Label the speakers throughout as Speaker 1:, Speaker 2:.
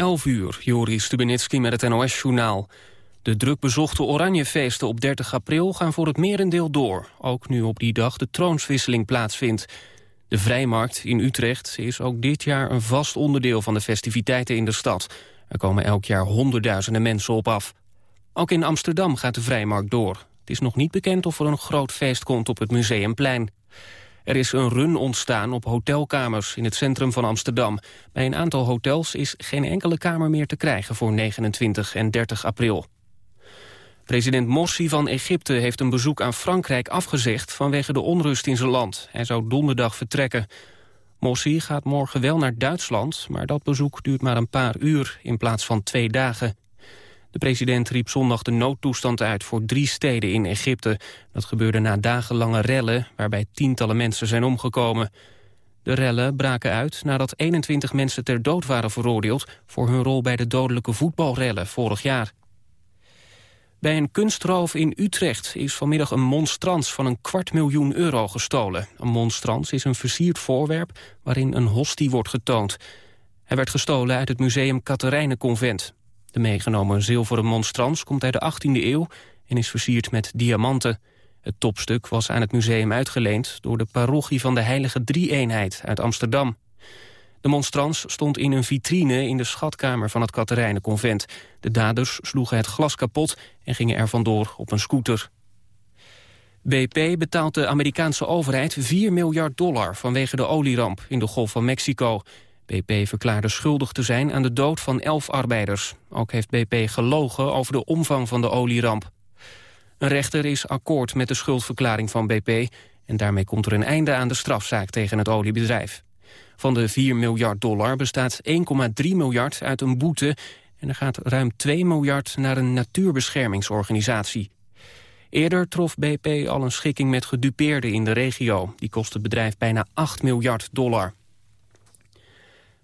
Speaker 1: 11 uur, Joris Stubenitski met het NOS-journaal. De drukbezochte Oranjefeesten op 30 april gaan voor het merendeel door. Ook nu op die dag de troonswisseling plaatsvindt. De Vrijmarkt in Utrecht is ook dit jaar een vast onderdeel van de festiviteiten in de stad. Er komen elk jaar honderdduizenden mensen op af. Ook in Amsterdam gaat de Vrijmarkt door. Het is nog niet bekend of er een groot feest komt op het Museumplein. Er is een run ontstaan op hotelkamers in het centrum van Amsterdam. Bij een aantal hotels is geen enkele kamer meer te krijgen voor 29 en 30 april. President Morsi van Egypte heeft een bezoek aan Frankrijk afgezegd... vanwege de onrust in zijn land. Hij zou donderdag vertrekken. Morsi gaat morgen wel naar Duitsland... maar dat bezoek duurt maar een paar uur in plaats van twee dagen. De president riep zondag de noodtoestand uit voor drie steden in Egypte. Dat gebeurde na dagenlange rellen waarbij tientallen mensen zijn omgekomen. De rellen braken uit nadat 21 mensen ter dood waren veroordeeld... voor hun rol bij de dodelijke voetbalrellen vorig jaar. Bij een kunstroof in Utrecht is vanmiddag een monstrans van een kwart miljoen euro gestolen. Een monstrans is een versierd voorwerp waarin een hostie wordt getoond. Hij werd gestolen uit het museum Katerijnenconvent. De meegenomen zilveren monstrans komt uit de 18e eeuw en is versierd met diamanten. Het topstuk was aan het museum uitgeleend door de parochie van de Heilige Drie-eenheid uit Amsterdam. De monstrans stond in een vitrine in de schatkamer van het Katerijnenconvent. De daders sloegen het glas kapot en gingen er vandoor op een scooter. BP betaalt de Amerikaanse overheid 4 miljard dollar vanwege de olieramp in de Golf van Mexico. BP verklaarde schuldig te zijn aan de dood van elf arbeiders. Ook heeft BP gelogen over de omvang van de olieramp. Een rechter is akkoord met de schuldverklaring van BP... en daarmee komt er een einde aan de strafzaak tegen het oliebedrijf. Van de 4 miljard dollar bestaat 1,3 miljard uit een boete... en er gaat ruim 2 miljard naar een natuurbeschermingsorganisatie. Eerder trof BP al een schikking met gedupeerden in de regio. Die kost het bedrijf bijna 8 miljard dollar.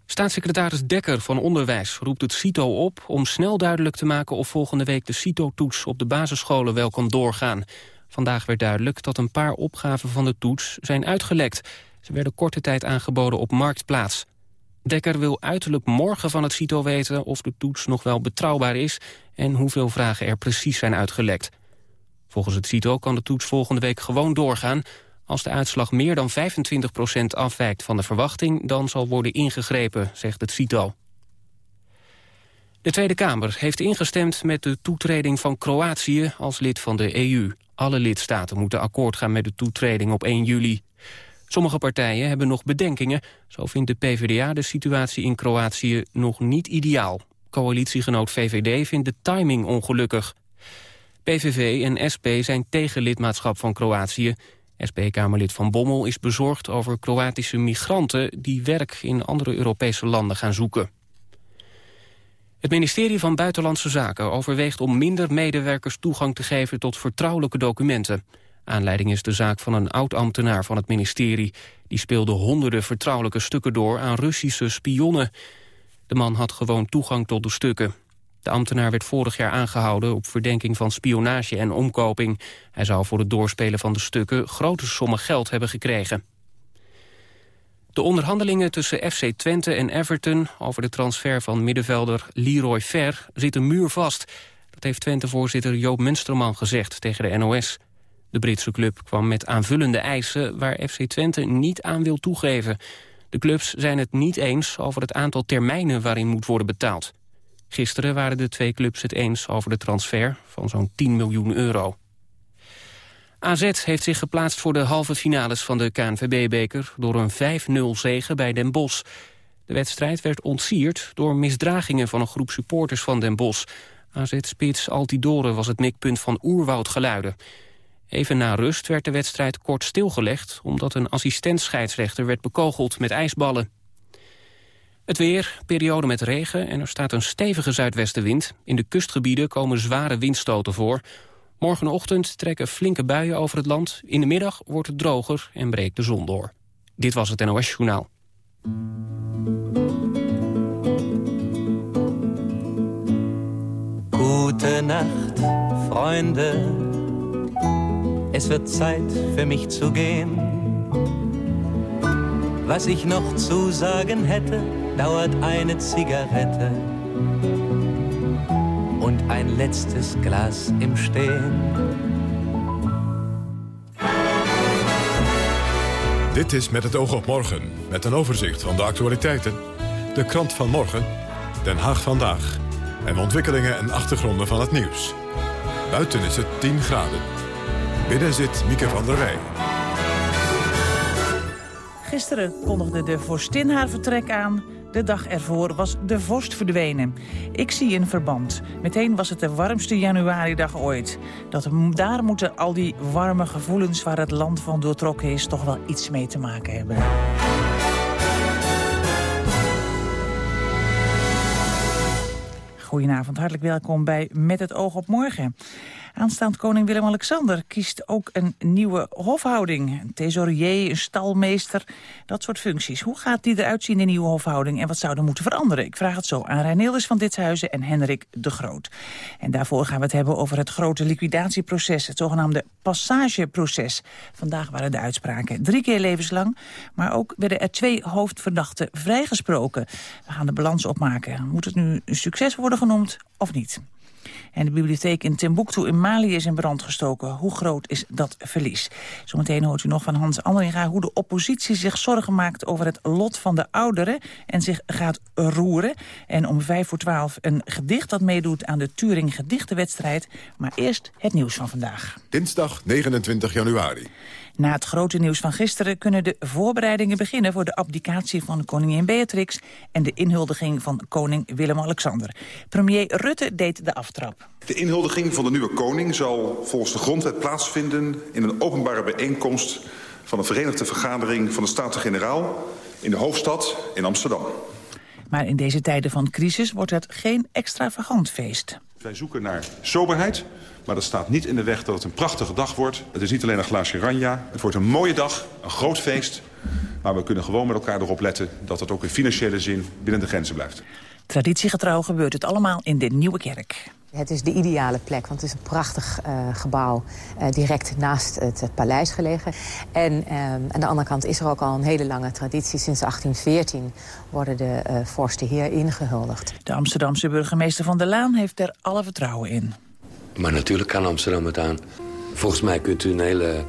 Speaker 1: Staatssecretaris Dekker van Onderwijs roept het CITO op... om snel duidelijk te maken of volgende week de CITO-toets op de basisscholen wel kan doorgaan. Vandaag werd duidelijk dat een paar opgaven van de toets zijn uitgelekt. Ze werden korte tijd aangeboden op Marktplaats. Dekker wil uiterlijk morgen van het CITO weten of de toets nog wel betrouwbaar is... en hoeveel vragen er precies zijn uitgelekt. Volgens het CITO kan de toets volgende week gewoon doorgaan... Als de uitslag meer dan 25% afwijkt van de verwachting... dan zal worden ingegrepen, zegt het CITO. De Tweede Kamer heeft ingestemd met de toetreding van Kroatië als lid van de EU. Alle lidstaten moeten akkoord gaan met de toetreding op 1 juli. Sommige partijen hebben nog bedenkingen. Zo vindt de PvdA de situatie in Kroatië nog niet ideaal. Coalitiegenoot VVD vindt de timing ongelukkig. PVV en SP zijn tegen lidmaatschap van Kroatië. SP-Kamerlid Van Bommel is bezorgd over Kroatische migranten... die werk in andere Europese landen gaan zoeken. Het ministerie van Buitenlandse Zaken overweegt om minder medewerkers toegang te geven tot vertrouwelijke documenten. Aanleiding is de zaak van een oud-ambtenaar van het ministerie. Die speelde honderden vertrouwelijke stukken door aan Russische spionnen. De man had gewoon toegang tot de stukken. De ambtenaar werd vorig jaar aangehouden op verdenking van spionage en omkoping. Hij zou voor het doorspelen van de stukken grote sommen geld hebben gekregen. De onderhandelingen tussen FC Twente en Everton over de transfer van middenvelder Leroy Fer zitten muurvast. Dat heeft Twente-voorzitter Joop Munsterman gezegd tegen de NOS. De Britse club kwam met aanvullende eisen waar FC Twente niet aan wil toegeven. De clubs zijn het niet eens over het aantal termijnen waarin moet worden betaald. Gisteren waren de twee clubs het eens over de transfer van zo'n 10 miljoen euro. AZ heeft zich geplaatst voor de halve finales van de KNVB-beker... door een 5-0 zege bij Den Bosch. De wedstrijd werd ontsierd door misdragingen van een groep supporters van Den Bosch. AZ-spits Altidore was het mikpunt van oerwoudgeluiden. Even na rust werd de wedstrijd kort stilgelegd... omdat een assistent-scheidsrechter werd bekogeld met ijsballen. Het weer, periode met regen en er staat een stevige zuidwestenwind. In de kustgebieden komen zware windstoten voor. Morgenochtend trekken flinke buien over het land. In de middag wordt het droger en breekt de zon door. Dit was het NOS Journaal.
Speaker 2: Gute Nacht, Freunde. Es wird Zeit für mich zu gehen. Was ich noch zu sagen hätte dauert eine Zigarette und ein letztes Glas im Stehen.
Speaker 3: Dit is Met het oog op morgen, met een overzicht van de actualiteiten. De krant van morgen, Den Haag vandaag. En ontwikkelingen en achtergronden van het nieuws. Buiten is het 10 graden. Binnen zit Mieke van der Wij.
Speaker 4: Gisteren kondigde de vorstin haar vertrek aan. De dag ervoor was de vorst verdwenen. Ik zie een verband. Meteen was het de warmste januaridag ooit. Dat, daar moeten al die warme gevoelens waar het land van doortrokken is... toch wel iets mee te maken hebben. Goedenavond, hartelijk welkom bij Met het oog op morgen. Aanstaand koning Willem-Alexander kiest ook een nieuwe hofhouding. Een thesaurier, een stalmeester, dat soort functies. Hoe gaat die eruit zien, de nieuwe hofhouding, en wat zou er moeten veranderen? Ik vraag het zo aan Rijn van Ditshuizen en Hendrik de Groot. En daarvoor gaan we het hebben over het grote liquidatieproces, het zogenaamde passageproces. Vandaag waren de uitspraken drie keer levenslang, maar ook werden er twee hoofdverdachten vrijgesproken. We gaan de balans opmaken. Moet het nu een succes worden genoemd of niet? En de bibliotheek in Timbuktu in Mali is in brand gestoken. Hoe groot is dat verlies? Zometeen hoort u nog van Hans Andringa hoe de oppositie zich zorgen maakt over het lot van de ouderen en zich gaat roeren. En om vijf voor twaalf een gedicht dat meedoet aan de Turing Gedichtenwedstrijd. Maar eerst het nieuws van vandaag.
Speaker 3: Dinsdag 29 januari.
Speaker 4: Na het grote nieuws van gisteren kunnen de voorbereidingen beginnen... voor de abdicatie van koningin Beatrix... en de inhuldiging van koning Willem-Alexander. Premier Rutte deed de aftrap.
Speaker 5: De inhuldiging van de nieuwe koning zal volgens de grondwet plaatsvinden... in een openbare bijeenkomst van de Verenigde Vergadering van de Staten-Generaal... in de hoofdstad in Amsterdam.
Speaker 4: Maar in deze tijden van crisis wordt het geen extravagant feest.
Speaker 5: Wij zoeken naar soberheid, maar dat staat niet in de weg dat het een prachtige dag wordt. Het is niet alleen een glaasje ranja. Het wordt een mooie dag, een groot feest. Maar we kunnen gewoon met elkaar erop letten dat het ook in financiële zin binnen de grenzen blijft.
Speaker 4: Traditiegetrouw gebeurt het allemaal in de Nieuwe Kerk.
Speaker 6: Het is de ideale plek, want het is een prachtig uh, gebouw uh, direct naast het, het, paleis gelegen. En uh, aan de andere kant is er ook al een hele lange traditie. Sinds 1814 worden de vorsten hier ingehuldigd.
Speaker 4: De Amsterdamse burgemeester Van der Laan heeft er alle vertrouwen in.
Speaker 7: Maar natuurlijk kan Amsterdam het aan. Volgens mij kunt u een hele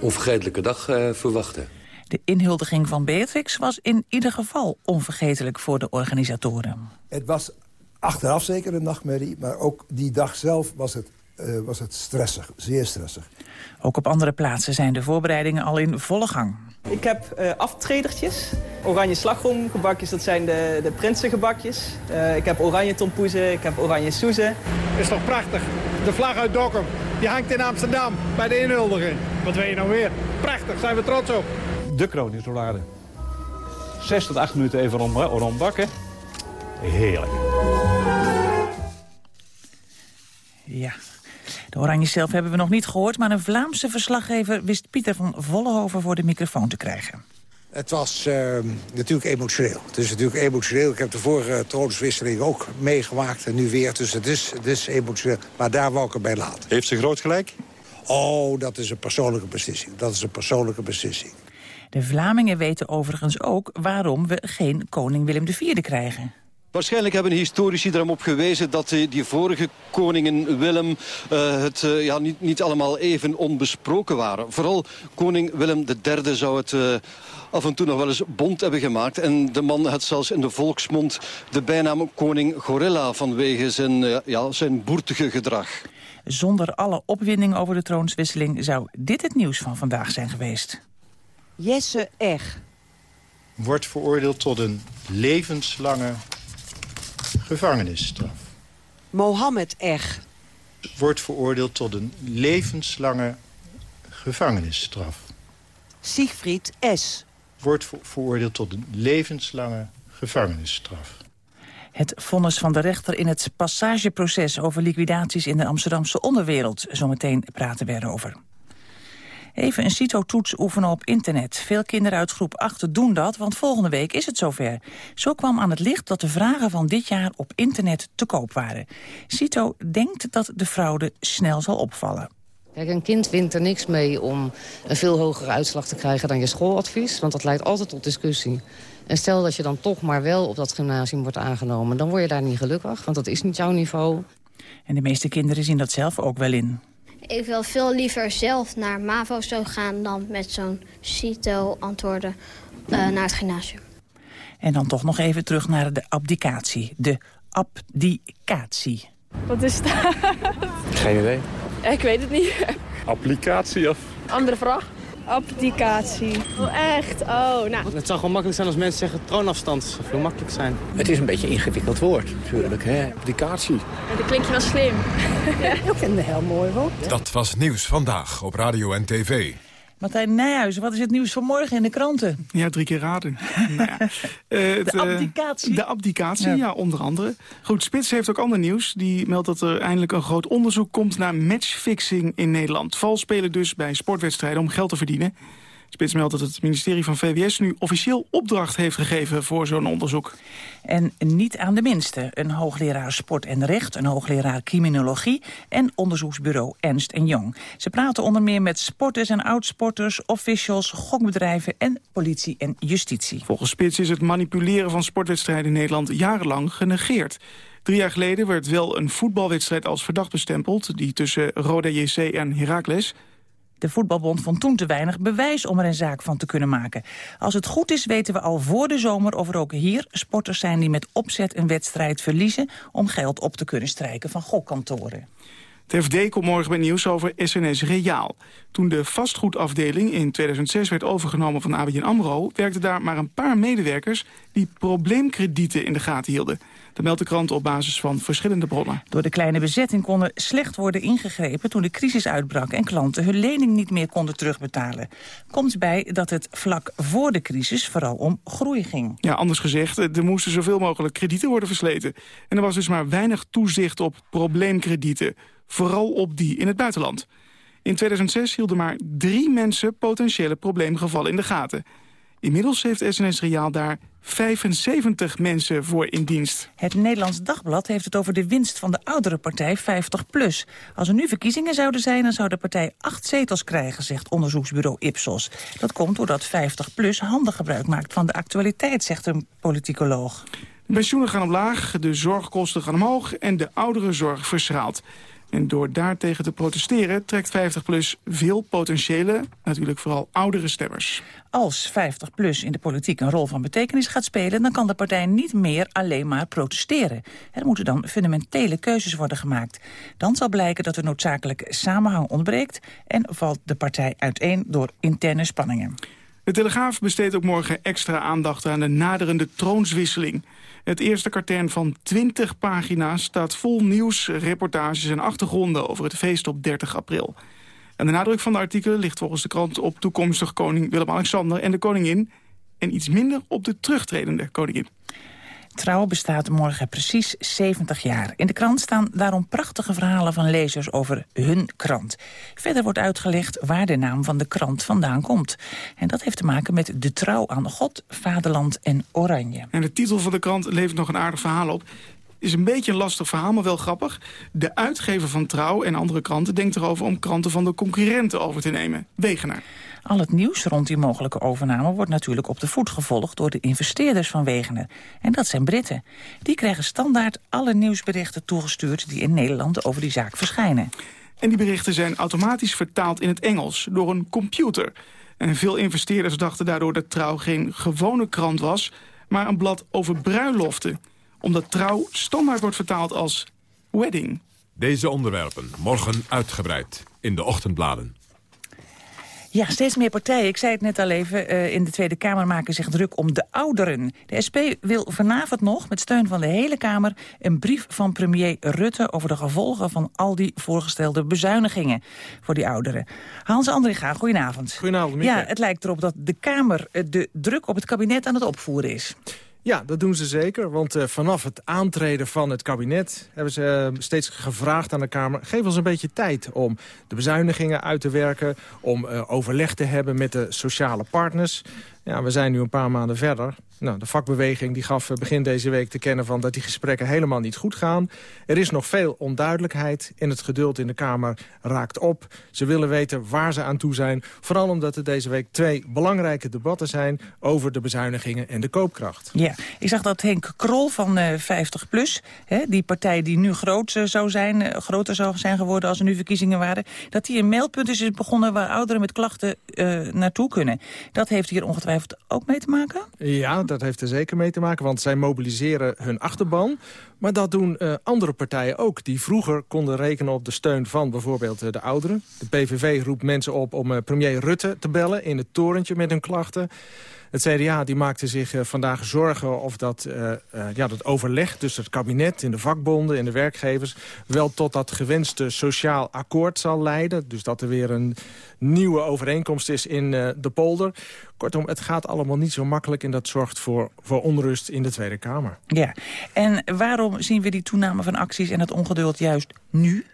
Speaker 7: onvergetelijke dag verwachten.
Speaker 4: De inhuldiging van Beatrix was in ieder geval onvergetelijk voor de organisatoren.
Speaker 8: Het was achteraf zeker een nachtmerrie, maar ook die dag zelf was het, uh, was het stressig, zeer stressig.
Speaker 4: Ook op andere plaatsen zijn de voorbereidingen al in volle gang.
Speaker 9: Ik heb uh, aftredertjes, oranje slagroomgebakjes, dat zijn de, de prinsengebakjes. Uh, ik heb oranje tompoezen, ik heb oranje soezen.
Speaker 10: Is toch prachtig? De vlag uit Dokkum, die hangt in Amsterdam bij de inhuldiging. Wat wil je nou weer? Prachtig, zijn we trots op.
Speaker 11: De kroningsroulade. Zes tot acht minuten even om, rondbakken. Heerlijk.
Speaker 4: Ja, de Oranje zelf hebben we nog niet gehoord... maar een Vlaamse verslaggever wist Pieter van Vollenhoven voor de microfoon te krijgen.
Speaker 12: Het was uh, natuurlijk emotioneel. Het is natuurlijk emotioneel. Ik heb de vorige troonswisseling ook meegemaakt en nu weer. Dus het is, het is emotioneel. Maar daar wou ik het bij laten.
Speaker 5: Heeft ze groot gelijk?
Speaker 12: Oh, dat is een persoonlijke beslissing. Dat is een persoonlijke beslissing.
Speaker 4: De Vlamingen weten overigens ook waarom we geen koning Willem IV krijgen.
Speaker 13: Waarschijnlijk hebben historici erop gewezen dat die, die vorige koningen Willem uh, het uh, ja, niet, niet allemaal even onbesproken waren. Vooral koning Willem III zou het uh, af en toe nog wel eens bond hebben gemaakt. En de man had zelfs in de volksmond de bijnaam koning Gorilla vanwege zijn, ja, zijn boertige gedrag.
Speaker 4: Zonder alle opwinding over de troonswisseling zou dit het nieuws van vandaag zijn geweest.
Speaker 14: Jesse Eg.
Speaker 15: Wordt veroordeeld tot een levenslange gevangenisstraf.
Speaker 14: Mohammed Eg.
Speaker 15: Wordt veroordeeld tot een levenslange gevangenisstraf.
Speaker 14: Siegfried S.
Speaker 15: Wordt veroordeeld tot een levenslange gevangenisstraf.
Speaker 4: Het vonnis van de rechter in het passageproces over liquidaties in de Amsterdamse onderwereld. Zometeen praten we erover. Even een CITO-toets oefenen op internet. Veel kinderen uit groep 8 doen dat, want volgende week is het zover. Zo kwam aan het licht dat de vragen van dit jaar op internet te koop waren. CITO denkt dat de fraude snel zal opvallen.
Speaker 16: Kijk, een kind wint er niks mee om een veel hogere uitslag te krijgen dan je schooladvies. Want dat leidt altijd tot discussie. En stel dat je dan toch maar wel op dat gymnasium wordt aangenomen... dan word je daar niet gelukkig, want dat is niet jouw niveau.
Speaker 4: En de meeste kinderen zien dat zelf ook wel in.
Speaker 17: Ik wil veel liever zelf naar MAVO zo gaan dan met zo'n CITO-antwoorden uh, naar het gymnasium.
Speaker 4: En dan toch nog even terug naar de abdicatie. De abdicatie.
Speaker 18: Wat is dat?
Speaker 19: Geen idee.
Speaker 18: Ik weet het niet.
Speaker 19: Applicatie of?
Speaker 18: Andere vraag? Abdicatie. Oh, echt? Oh, nou.
Speaker 20: Het zou gewoon makkelijk zijn als mensen zeggen troonafstand. Het zou veel makkelijk zijn.
Speaker 19: Het is een beetje een ingewikkeld woord, natuurlijk. Hè? Applicatie.
Speaker 18: Ja, dat klinkt je wel slim.
Speaker 21: ja, ik vind het heel mooi woord.
Speaker 3: Dat was Nieuws Vandaag op Radio en TV.
Speaker 4: Martijn Nijhuizen, wat is het nieuws van morgen in de kranten?
Speaker 22: Ja, drie keer raden. nou ja.
Speaker 4: de abdicatie?
Speaker 22: de abdicatie, ja. onder andere. Goed, Spits heeft ook ander nieuws. Die meldt dat er eindelijk een groot onderzoek komt naar matchfixing in Nederland. Valspelen dus bij sportwedstrijden om geld te verdienen. Spits meldt dat het ministerie van VWS nu officieel opdracht heeft gegeven voor zo'n onderzoek.
Speaker 4: En niet aan de minste. Een hoogleraar sport en recht, een hoogleraar criminologie en onderzoeksbureau Ernst Jong. Ze praten onder meer met sporters en oudsporters, officials, gokbedrijven en politie en justitie.
Speaker 22: Volgens Spits is het manipuleren van sportwedstrijden in Nederland jarenlang genegeerd. Drie jaar geleden werd wel een voetbalwedstrijd als verdacht bestempeld... die tussen Roda JC en Heracles
Speaker 4: de voetbalbond vond toen te weinig bewijs om er een zaak van te kunnen maken. Als het goed is weten we al voor de zomer of er ook hier sporters zijn die met opzet een wedstrijd verliezen om geld op te kunnen strijken van gokkantoren.
Speaker 22: Het FD komt morgen met nieuws over SNS Reaal. Toen de vastgoedafdeling in 2006 werd overgenomen van ABN AMRO... werkten daar maar een paar medewerkers die probleemkredieten in de gaten hielden. Dat meldt de krant op basis van verschillende bronnen.
Speaker 4: Door de kleine bezetting konden slecht worden ingegrepen toen de crisis uitbrak... en klanten hun lening niet meer konden terugbetalen. Komt bij dat het vlak voor de crisis vooral om groei ging.
Speaker 22: Ja, anders gezegd, er moesten zoveel mogelijk kredieten worden versleten. En er was dus maar weinig toezicht op probleemkredieten. Vooral op die in het buitenland. In 2006 hielden maar drie mensen potentiële probleemgevallen in de gaten. Inmiddels heeft SNS Reaal daar 75 mensen voor in dienst.
Speaker 4: Het Nederlands Dagblad heeft het over de winst van de oudere partij 50PLUS. Als er nu verkiezingen zouden zijn, dan zou de partij acht zetels krijgen, zegt onderzoeksbureau Ipsos. Dat komt doordat 50PLUS handig gebruik maakt van de actualiteit, zegt een politicoloog.
Speaker 22: De pensioenen gaan omlaag, de zorgkosten gaan omhoog en de ouderenzorg verschraalt. En door daartegen te protesteren trekt 50PLUS veel potentiële, natuurlijk vooral oudere stemmers.
Speaker 4: Als 50PLUS in de politiek een rol van betekenis gaat spelen... dan kan de partij niet meer alleen maar protesteren. Er moeten dan fundamentele keuzes worden gemaakt. Dan zal blijken dat er noodzakelijk samenhang ontbreekt... en valt de partij uiteen door interne spanningen.
Speaker 22: De Telegraaf besteedt ook morgen extra aandacht aan de naderende troonswisseling. Het eerste katern van 20 pagina's staat vol nieuws, reportages en achtergronden over het feest op 30 april. En de nadruk van de artikelen ligt volgens de krant op toekomstig koning Willem-Alexander en de koningin... en iets minder op de terugtredende koningin.
Speaker 4: Trouw bestaat morgen precies 70 jaar. In de krant staan daarom prachtige verhalen van lezers over hun krant. Verder wordt uitgelegd waar de naam van de krant vandaan komt. En dat heeft te maken met de trouw aan God, vaderland en oranje.
Speaker 22: En de titel van de krant levert nog een aardig verhaal op is een beetje een lastig verhaal, maar wel grappig. De uitgever van Trouw en andere kranten denkt erover om kranten van de concurrenten over te nemen. Wegener.
Speaker 4: Al het nieuws rond die mogelijke overname wordt natuurlijk op de voet gevolgd door de investeerders van Wegener. En dat zijn Britten. Die krijgen standaard alle nieuwsberichten toegestuurd die in Nederland over die zaak verschijnen.
Speaker 22: En die berichten zijn automatisch vertaald in het Engels door een computer. En veel investeerders dachten daardoor dat Trouw geen gewone krant was, maar een blad over bruiloften omdat trouw standaard wordt vertaald als wedding.
Speaker 3: Deze onderwerpen morgen uitgebreid in de ochtendbladen.
Speaker 4: Ja, steeds meer partijen. Ik zei het net al even, uh, in de Tweede Kamer maken zich druk om de ouderen. De SP wil vanavond nog, met steun van de hele Kamer... een brief van premier Rutte over de gevolgen van al die voorgestelde bezuinigingen voor die ouderen. Hans Andringa, goedenavond.
Speaker 23: Goedenavond,
Speaker 4: Ja, het lijkt erop dat de Kamer eh, de druk op het kabinet aan het opvoeren is.
Speaker 23: Ja, dat doen ze zeker. Want uh, vanaf het aantreden van het kabinet hebben ze uh, steeds gevraagd aan de Kamer... geef ons een beetje tijd om de bezuinigingen uit te werken... om uh, overleg te hebben met de sociale partners. Ja, we zijn nu een paar maanden verder. Nou, de vakbeweging die gaf begin deze week te kennen van dat die gesprekken helemaal niet goed gaan. Er is nog veel onduidelijkheid en het geduld in de Kamer raakt op. Ze willen weten waar ze aan toe zijn. Vooral omdat er deze week twee belangrijke debatten zijn over de bezuinigingen en de koopkracht.
Speaker 4: Ja, ik zag dat Henk Krol van uh, 50PLUS, hè, die partij die nu groot uh, zou zijn, groter zou zijn geworden als er nu verkiezingen waren, dat die een mailpunt is begonnen waar ouderen met klachten naartoe kunnen. Dat heeft hier ongetwijfeld ook mee te maken?
Speaker 23: Ja, dat heeft er zeker mee te maken, want zij mobiliseren hun achterban. Maar dat doen uh, andere partijen ook, die vroeger konden rekenen op de steun van bijvoorbeeld uh, de ouderen. De PVV roept mensen op om uh, premier Rutte te bellen in het torentje met hun klachten. Het CDA die maakte zich uh, vandaag zorgen of dat, uh, ja, dat overleg tussen het kabinet en de vakbonden en de werkgevers wel tot dat gewenste sociaal akkoord zal leiden. Dus dat er weer een nieuwe overeenkomst is in de polder. Kortom, het gaat allemaal niet zo makkelijk en dat zorgt voor, voor onrust in de Tweede Kamer.
Speaker 4: Ja, en waarom zien we die toename van acties en het ongeduld juist nu?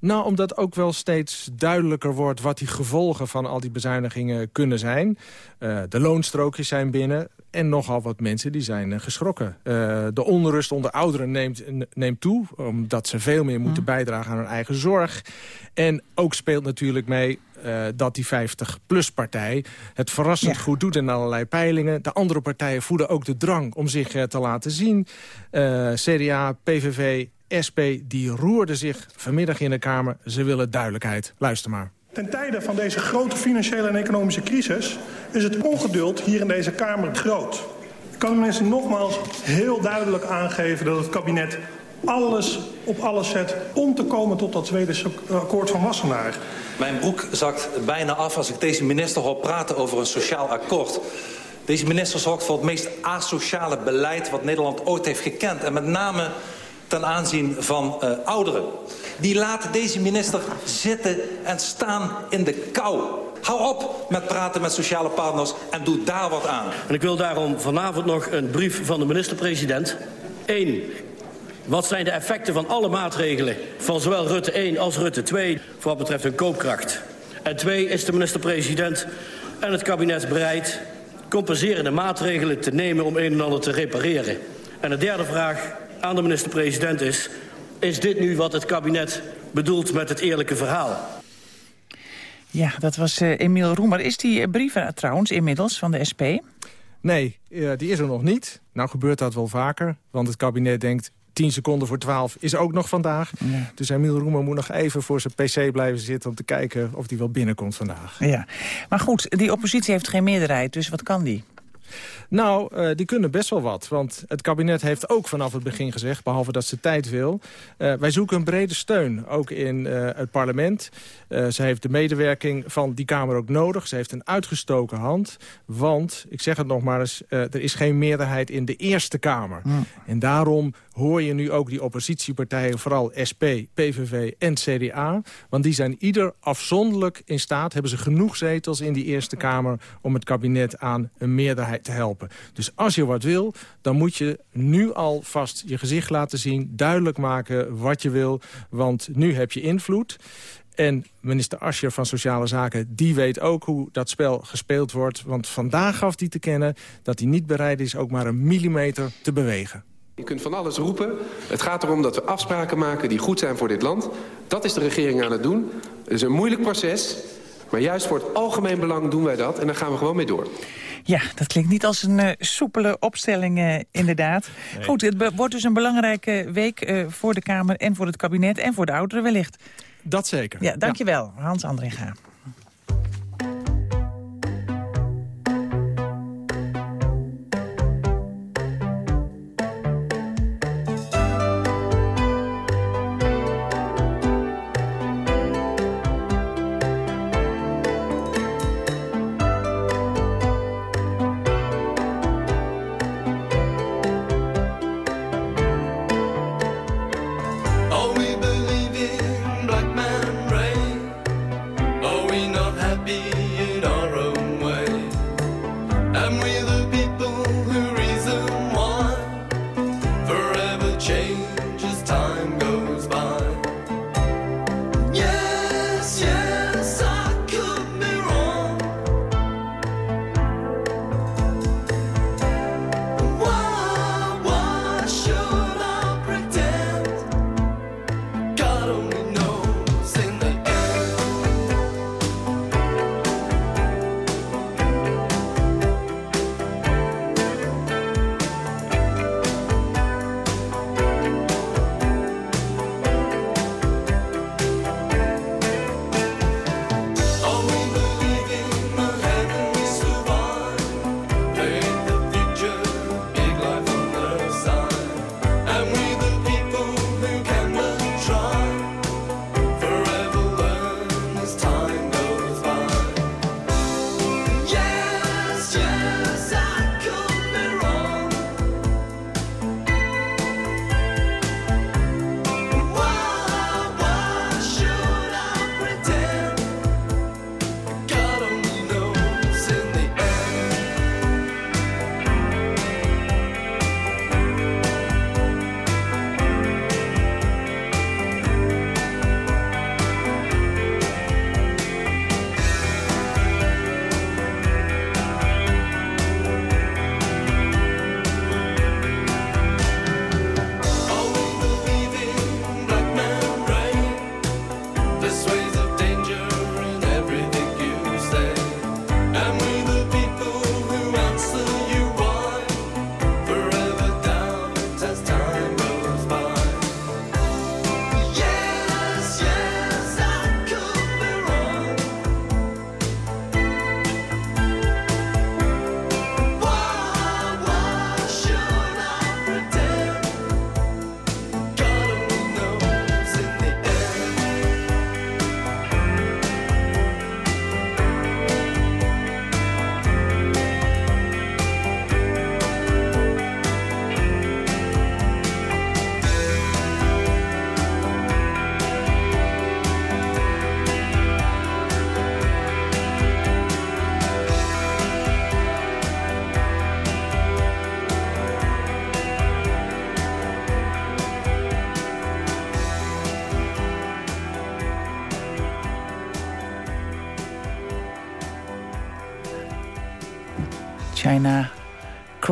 Speaker 23: Nou, omdat ook wel steeds duidelijker wordt wat die gevolgen van al die bezuinigingen kunnen zijn. Uh, de loonstrookjes zijn binnen en nogal wat mensen die zijn uh, geschrokken. Uh, de onrust onder ouderen neemt, neemt toe, omdat ze veel meer moeten bijdragen aan hun eigen zorg. En ook speelt natuurlijk mee uh, dat die 50-plus-partij het verrassend ja. goed doet in allerlei peilingen. De andere partijen voeden ook de drang om zich uh, te laten zien. Uh, CDA, PVV, SP, die roerden zich vanmiddag in de Kamer. Ze willen duidelijkheid. Luister maar.
Speaker 24: Ten tijde van deze grote financiële en economische crisis... is het ongeduld hier in deze Kamer groot. Ik kan de mensen nogmaals heel duidelijk aangeven dat het kabinet alles op alles zet om te komen tot dat tweede akkoord van Wassenaar.
Speaker 25: Mijn broek zakt bijna af als ik deze minister hoor praten over een sociaal akkoord. Deze minister zorgt voor het meest asociale beleid wat Nederland ooit heeft gekend. En met name ten aanzien van uh, ouderen. Die laten deze minister zitten en staan in de kou. Hou op met praten met sociale partners en doe daar wat aan.
Speaker 26: En ik wil daarom vanavond nog een brief van de minister-president. Eén, wat zijn de effecten van alle maatregelen van zowel Rutte 1 als Rutte 2 voor wat betreft hun koopkracht? En twee, is de minister-president en het kabinet bereid compenserende maatregelen te nemen om een en ander te repareren? En de derde vraag aan de minister-president is... is dit nu wat het kabinet bedoelt met het eerlijke verhaal?
Speaker 4: Ja, dat was uh, Emiel Roemer. Is die brief uh, trouwens inmiddels van de SP?
Speaker 23: Nee, uh, die is er nog niet. Nou gebeurt dat wel vaker, want het kabinet denkt... 10 seconden voor 12 is ook nog vandaag. Ja. Dus Emiel Roemer moet nog even voor zijn pc blijven zitten... om te kijken of die wel binnenkomt vandaag.
Speaker 4: Ja, maar goed, die oppositie heeft geen meerderheid, dus wat kan die?
Speaker 23: Nou, uh, die kunnen best wel wat. Want het kabinet heeft ook vanaf het begin gezegd... behalve dat ze tijd wil... Uh, wij zoeken een brede steun, ook in uh, het parlement. ze heeft de medewerking van die Kamer ook nodig. Ze heeft een uitgestoken hand. Want, ik zeg het nog maar eens... er is geen meerderheid in de Eerste Kamer. En daarom hoor je nu ook die oppositiepartijen... vooral SP, PVV en CDA. Want die zijn ieder afzonderlijk in staat... hebben ze genoeg zetels in die Eerste Kamer... om het kabinet aan een meerderheid te helpen. Dus als je wat wil, dan moet je nu alvast je gezicht laten zien... duidelijk maken wat je wil, want nu heb je invloed. En minister Ascher van Sociale Zaken, die weet ook hoe dat spel gespeeld wordt. Want vandaag gaf hij te kennen dat hij niet bereid is ook maar een millimeter te bewegen.
Speaker 27: Je kunt van alles roepen. Het gaat erom dat we afspraken maken die goed zijn voor dit land. Dat is de regering aan het doen. Het is een moeilijk proces. Maar juist voor het algemeen belang doen wij dat. En daar gaan we gewoon mee door.
Speaker 4: Ja, dat klinkt niet als een uh, soepele opstelling, uh, inderdaad. Nee. Goed, het wordt dus een belangrijke week uh, voor de Kamer en voor het kabinet... en voor de ouderen wellicht.
Speaker 23: Dat zeker.
Speaker 4: Ja, dankjewel, ja. Hans Andringa.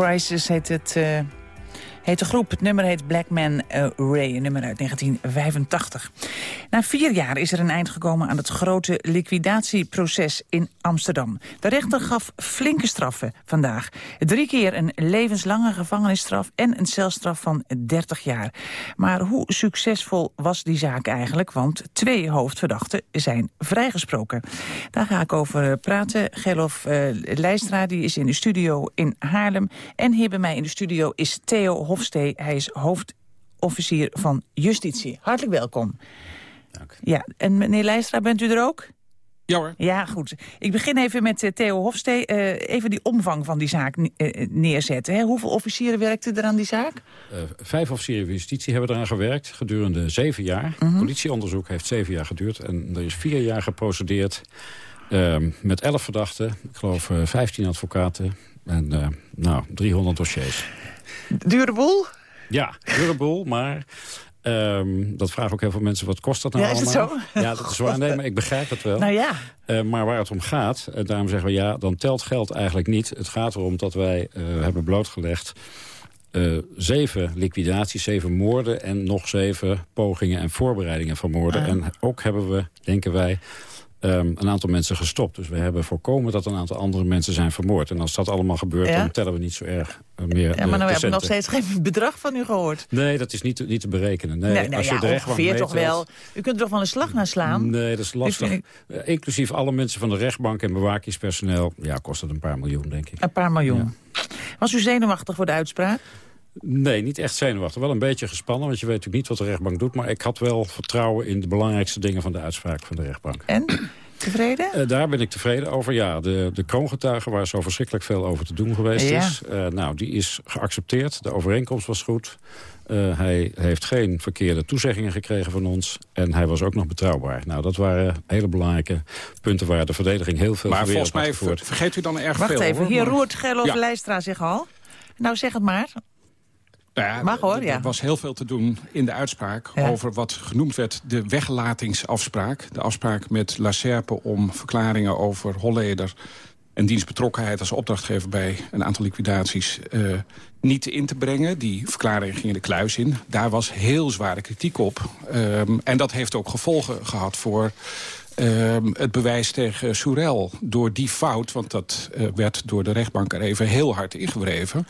Speaker 4: Crisis heet het... Uh, heet de groep. Het nummer heet Black Man uh, Ray, een nummer uit 1985. Na vier jaar is er een eind gekomen aan het grote liquidatieproces in Amsterdam. De rechter gaf flinke straffen vandaag. Drie keer een levenslange gevangenisstraf en een celstraf van 30 jaar. Maar hoe succesvol was die zaak eigenlijk? Want twee hoofdverdachten zijn vrijgesproken. Daar ga ik over praten. Gelof uh, Leistra die is in de studio in Haarlem. En hier bij mij in de studio is Theo Hofstee. Hij is hoofdofficier van Justitie. Hartelijk welkom.
Speaker 28: Dank.
Speaker 4: Ja, en meneer Leistra, bent u er ook?
Speaker 28: Ja hoor.
Speaker 4: Ja, goed. Ik begin even met uh, Theo Hofstee. Uh, even die omvang van die zaak uh, neerzetten. Hè? Hoeveel officieren werkten er aan die zaak?
Speaker 28: vijf officieren van justitie hebben eraan gewerkt gedurende zeven jaar. -hmm. Politieonderzoek heeft zeven jaar geduurd. En er is vier jaar geprocedeerd ehm, met elf verdachten. Ik geloof vijftien advocaten en nou, 300 dossiers.
Speaker 4: Dure boel?
Speaker 28: Ja, dure boel, maar... Um, dat vragen ook heel veel mensen, wat kost dat nou
Speaker 4: ja,
Speaker 28: allemaal?
Speaker 4: Is het
Speaker 28: zo? Ja, dat is waar. Nee, maar ik begrijp het wel.
Speaker 4: Nou ja.
Speaker 28: Uh, maar waar het om gaat, uh, daarom zeggen we ja, dan telt geld eigenlijk niet. Het gaat erom dat wij uh, hebben blootgelegd... zeven liquidaties, zeven moorden en nog zeven pogingen en voorbereidingen van moorden.
Speaker 4: Ah.
Speaker 28: En ook hebben we, denken wij, um, een aantal mensen gestopt. Dus we hebben voorkomen dat een aantal andere mensen zijn vermoord. En als dat allemaal gebeurt,
Speaker 4: Ja?
Speaker 28: dan tellen we niet zo erg uh, meer
Speaker 4: Ja, maar nou
Speaker 28: de
Speaker 4: heb ik nog steeds geen bedrag van u gehoord.
Speaker 28: Nee, dat is niet, te- niet te berekenen. Nee,
Speaker 4: nee, nou
Speaker 28: als
Speaker 4: ja,
Speaker 28: je de rechtbank
Speaker 4: ongeveer toch
Speaker 28: meetelt-
Speaker 4: wel. U kunt er toch wel een slag naar slaan?
Speaker 28: Nee, dat is lastig. Eh, inclusief alle mensen van de rechtbank en bewakingspersoneel... ja, kost het een paar miljoen, denk ik.
Speaker 4: Een paar miljoen. Was u zenuwachtig voor de uitspraak?
Speaker 28: Nee, niet echt zenuwachtig. Wel een beetje gespannen, want je weet natuurlijk niet wat de rechtbank doet. Maar ik had wel vertrouwen in de belangrijkste dingen van de uitspraak van de rechtbank.
Speaker 4: En? Tevreden?
Speaker 28: Eh, daar ben ik tevreden over. Ja, de, de kroongetuige waar zo verschrikkelijk veel over te doen geweest
Speaker 4: Ja.
Speaker 28: is. eh, nou, die is geaccepteerd. De overeenkomst was goed. Eh, hij heeft geen verkeerde toezeggingen gekregen van ons. En hij was ook nog betrouwbaar. Nou, dat waren hele belangrijke punten waar de verdediging heel veel
Speaker 29: Maar volgens mij ver- vergeet u dan erg
Speaker 4: Wacht
Speaker 29: veel.
Speaker 4: even,
Speaker 29: hoor.
Speaker 4: hier
Speaker 29: Maar-
Speaker 4: roert Gerlof
Speaker 29: Ja.
Speaker 4: Leistra zich al. Nou, zeg het maar.
Speaker 29: Nou ja,
Speaker 4: Mag hoor,
Speaker 29: er-
Speaker 4: ja.
Speaker 29: Er was heel veel te doen in de uitspraak
Speaker 4: Ja.
Speaker 29: over wat genoemd werd de weglatingsafspraak. De afspraak met La Serpe om verklaringen over Holleder en dienstbetrokkenheid als opdrachtgever bij een aantal liquidaties eh, niet in te brengen. Die verklaringen gingen de kluis in. Daar was heel zware kritiek op. Ehm, en dat heeft ook gevolgen gehad voor ehm, het bewijs tegen Soerel. Door die fout, want dat eh, werd door de rechtbank er even heel hard ingewreven...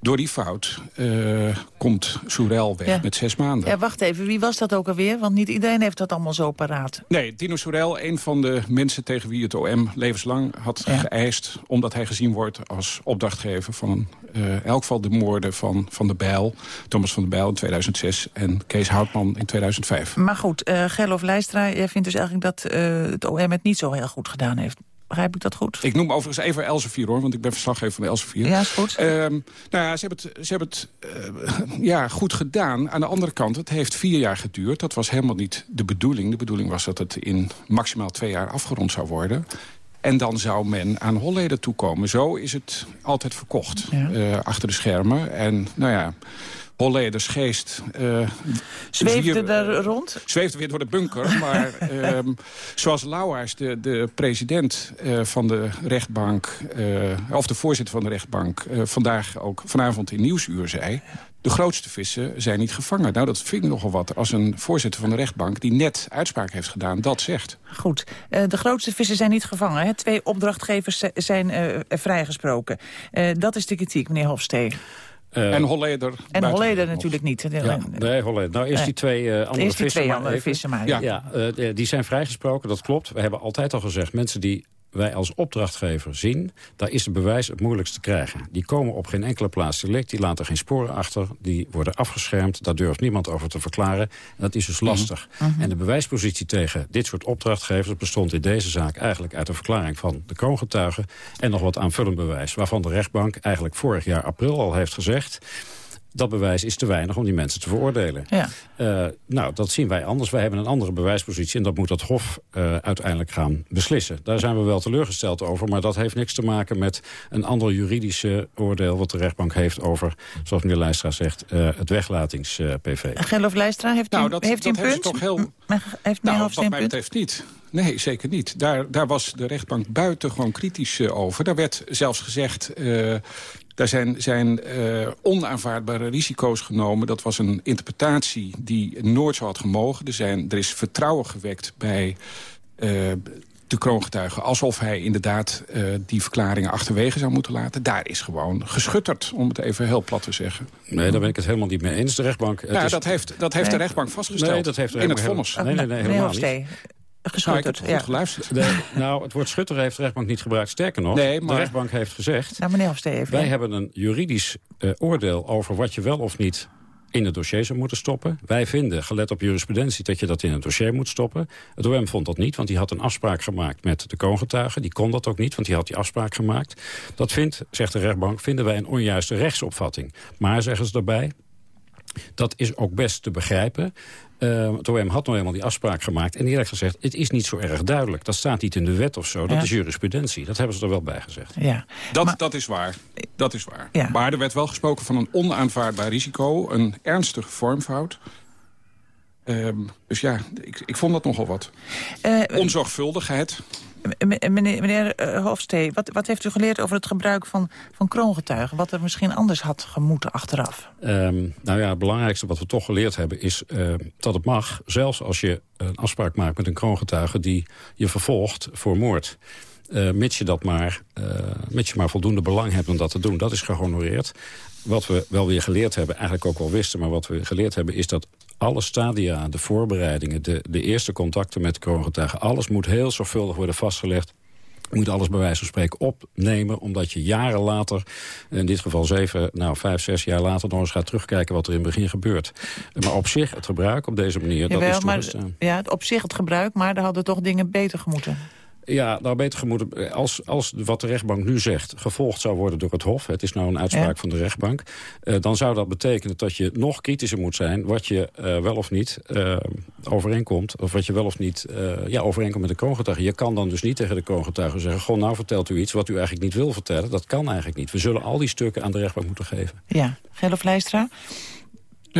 Speaker 29: Door die fout eh, komt Soerel weg
Speaker 4: Ja.
Speaker 29: met zes maanden.
Speaker 4: Ja, wacht even, wie was dat ook alweer? Want niet iedereen heeft dat allemaal zo paraat.
Speaker 29: Nee, Dino Soerel, een van de mensen tegen wie het OM levenslang had geëist... omdat hij gezien wordt als opdrachtgever van in elk geval de moorden van Van der Bijl... Thomas van der Bijl in 2006 en Kees Houtman in 2005.
Speaker 4: Maar goed, eh Gerlof Leistra, jij vindt dus eigenlijk dat het OM het niet zo heel goed gedaan heeft. Begrijp ik dat goed?
Speaker 29: Ik noem overigens even Elsevier, hoor, want ik ben verslaggever van de Elsevier.
Speaker 4: Ja, is goed.
Speaker 29: Ehm, nou ja, ze hebben het, ze hebben het eh, ja, goed gedaan. Aan de andere kant, het heeft vier jaar geduurd. Dat was helemaal niet de bedoeling. De bedoeling was dat het in maximaal twee jaar afgerond zou worden. En dan zou men aan Holleden toekomen. Zo is het altijd verkocht, eh, achter de schermen. En nou ja, Holleders geest... eh,
Speaker 4: Zweefde
Speaker 29: hier-
Speaker 4: er rond?
Speaker 29: zweefde weer door de bunker. Maar ehm, zoals Lauwers, de, de president eh, van de rechtbank... eh, of de voorzitter van de rechtbank... eh, vandaag ook vanavond in Nieuwsuur zei... de grootste vissen zijn niet gevangen. Nou, dat vind ik nogal wat als een voorzitter van de rechtbank... die net uitspraak heeft gedaan, dat zegt.
Speaker 4: Goed, Eh, de grootste vissen zijn niet gevangen. Hè? Twee opdrachtgevers zi- zijn eh, vrijgesproken. Eh, dat is de kritiek, meneer Hofstee.
Speaker 29: En Holleder.
Speaker 4: En Holleder natuurlijk niet.
Speaker 28: Ja, nee, Holleder. Nou, eerst die twee eh, andere
Speaker 4: Eerst die
Speaker 28: vissen
Speaker 4: twee
Speaker 28: maar
Speaker 4: andere vissen maar.
Speaker 28: Ja,
Speaker 4: Ja.
Speaker 28: eh, die zijn vrijgesproken, dat klopt. We hebben altijd al gezegd, mensen die wij als opdrachtgever zien... daar is het bewijs het moeilijkst te krijgen. Die komen op geen enkele plaats delict, die laten geen sporen achter... die worden afgeschermd, daar durft niemand over te verklaren. En dat is dus lastig.
Speaker 4: Mhm.
Speaker 28: En de bewijspositie tegen dit soort opdrachtgevers... bestond in deze zaak eigenlijk uit de verklaring van de kroongetuigen... en nog wat aanvullend bewijs, waarvan de rechtbank eigenlijk vorig jaar april al heeft gezegd dat bewijs is te weinig om die mensen te veroordelen.
Speaker 4: Ja.
Speaker 28: Eh, nou, dat zien wij anders. Wij hebben een andere bewijspositie en dat moet dat Hof eh, uiteindelijk gaan beslissen. Daar zijn we wel teleurgesteld over, maar dat heeft niks te maken met een ander juridische oordeel wat de rechtbank heeft over, zoals meneer Leistra zegt, eh, het weglatings-PV.
Speaker 4: Gerlof Leistra, heeft u,
Speaker 29: Nou, dat,
Speaker 4: heeft u
Speaker 29: dat
Speaker 4: een
Speaker 29: heeft
Speaker 4: punt?
Speaker 29: toch heel...
Speaker 4: Heeft
Speaker 29: Nou, wat
Speaker 4: een
Speaker 29: mij
Speaker 4: punt?
Speaker 29: betreft niet. Nee, zeker niet. Daar, daar was de rechtbank buitengewoon kritisch uh, over. Daar werd zelfs gezegd... Uh, daar zijn, zijn uh, onaanvaardbare risico's genomen. Dat was een interpretatie die nooit zo had gemogen. Er, zijn, er is vertrouwen gewekt bij de kroongetuigen... alsof hij inderdaad uh, die verklaringen achterwege zou moeten laten. Daar is gewoon geschutterd, om het even heel plat te zeggen.
Speaker 28: Nee, daar ben ik het helemaal niet mee eens. De rechtbank...
Speaker 29: Ja, is... dat heeft, dat heeft nee. de rechtbank vastgesteld nee, dat heeft de in het vonnis.
Speaker 28: Nee, nee, nee, helemaal niet.
Speaker 29: Geschutterd, nou, ik heb het goed
Speaker 28: ja. nou, het woord schutter heeft de rechtbank niet gebruikt. Sterker nog, nee, maar... de rechtbank heeft gezegd...
Speaker 4: Nou, meneer Hofstee,
Speaker 28: wij hebben een juridisch uh, oordeel over wat je wel of niet in het dossier zou moeten stoppen. Wij vinden, gelet op jurisprudentie, dat je dat in het dossier moet stoppen. Het OM vond dat niet, want die had een afspraak gemaakt met de kroongetuigen. Die kon dat ook niet, want die had die afspraak gemaakt. Dat vindt, zegt de rechtbank, vinden wij een onjuiste rechtsopvatting. Maar, zeggen ze daarbij, dat is ook best te begrijpen. Uh, het OM had nou eenmaal die afspraak gemaakt. En eerlijk gezegd, het is niet zo erg duidelijk. Dat staat niet in de wet of zo. Dat is jurisprudentie. Dat hebben ze er wel bij gezegd.
Speaker 4: Ja.
Speaker 29: Dat, dat is waar. Dat is waar. Ja. Maar er werd wel gesproken van een onaanvaardbaar risico. Een ernstige vormfout. Um, dus ja, ik, ik vond dat nogal wat. Uh, Onzorgvuldigheid.
Speaker 4: Meneer, meneer uh, Hofstee, wat, wat heeft u geleerd over het gebruik van, van kroongetuigen? Wat er misschien anders had gemoeten achteraf?
Speaker 28: Um, nou ja, het belangrijkste wat we toch geleerd hebben is uh, dat het mag... zelfs als je een afspraak maakt met een kroongetuige die je vervolgt voor moord... Uh, mits, je dat maar, uh, mits je maar voldoende belang hebt om dat te doen. Dat is gehonoreerd. Wat we wel weer geleerd hebben, eigenlijk ook wel wisten... maar wat we geleerd hebben is dat alle stadia, de voorbereidingen... de, de eerste contacten met kroongetuigen... alles moet heel zorgvuldig worden vastgelegd. Je moet alles bij wijze van spreken opnemen... omdat je jaren later, in dit geval zeven, nou vijf, zes jaar later... nog eens gaat terugkijken wat er in het begin gebeurt. Maar op zich, het gebruik op deze manier, Jawel, dat is toegestaan.
Speaker 4: Ja, op zich het gebruik, maar er hadden toch dingen beter gemoeten.
Speaker 28: Ja, nou beter gemoeten. Als, als wat de rechtbank nu zegt gevolgd zou worden door het Hof... het is nou een uitspraak van de rechtbank... Uh, dan zou dat betekenen dat je nog kritischer moet zijn... wat je uh, wel of niet uh, overeenkomt... of wat je wel of niet ja, overeenkomt met de kroongetuige. Je kan dan dus niet tegen de kroongetuige zeggen... goh, nou vertelt u iets wat u eigenlijk niet wil vertellen. Dat kan eigenlijk niet. We zullen al die stukken aan de rechtbank moeten geven.
Speaker 4: Ja, Gerlof Leistra?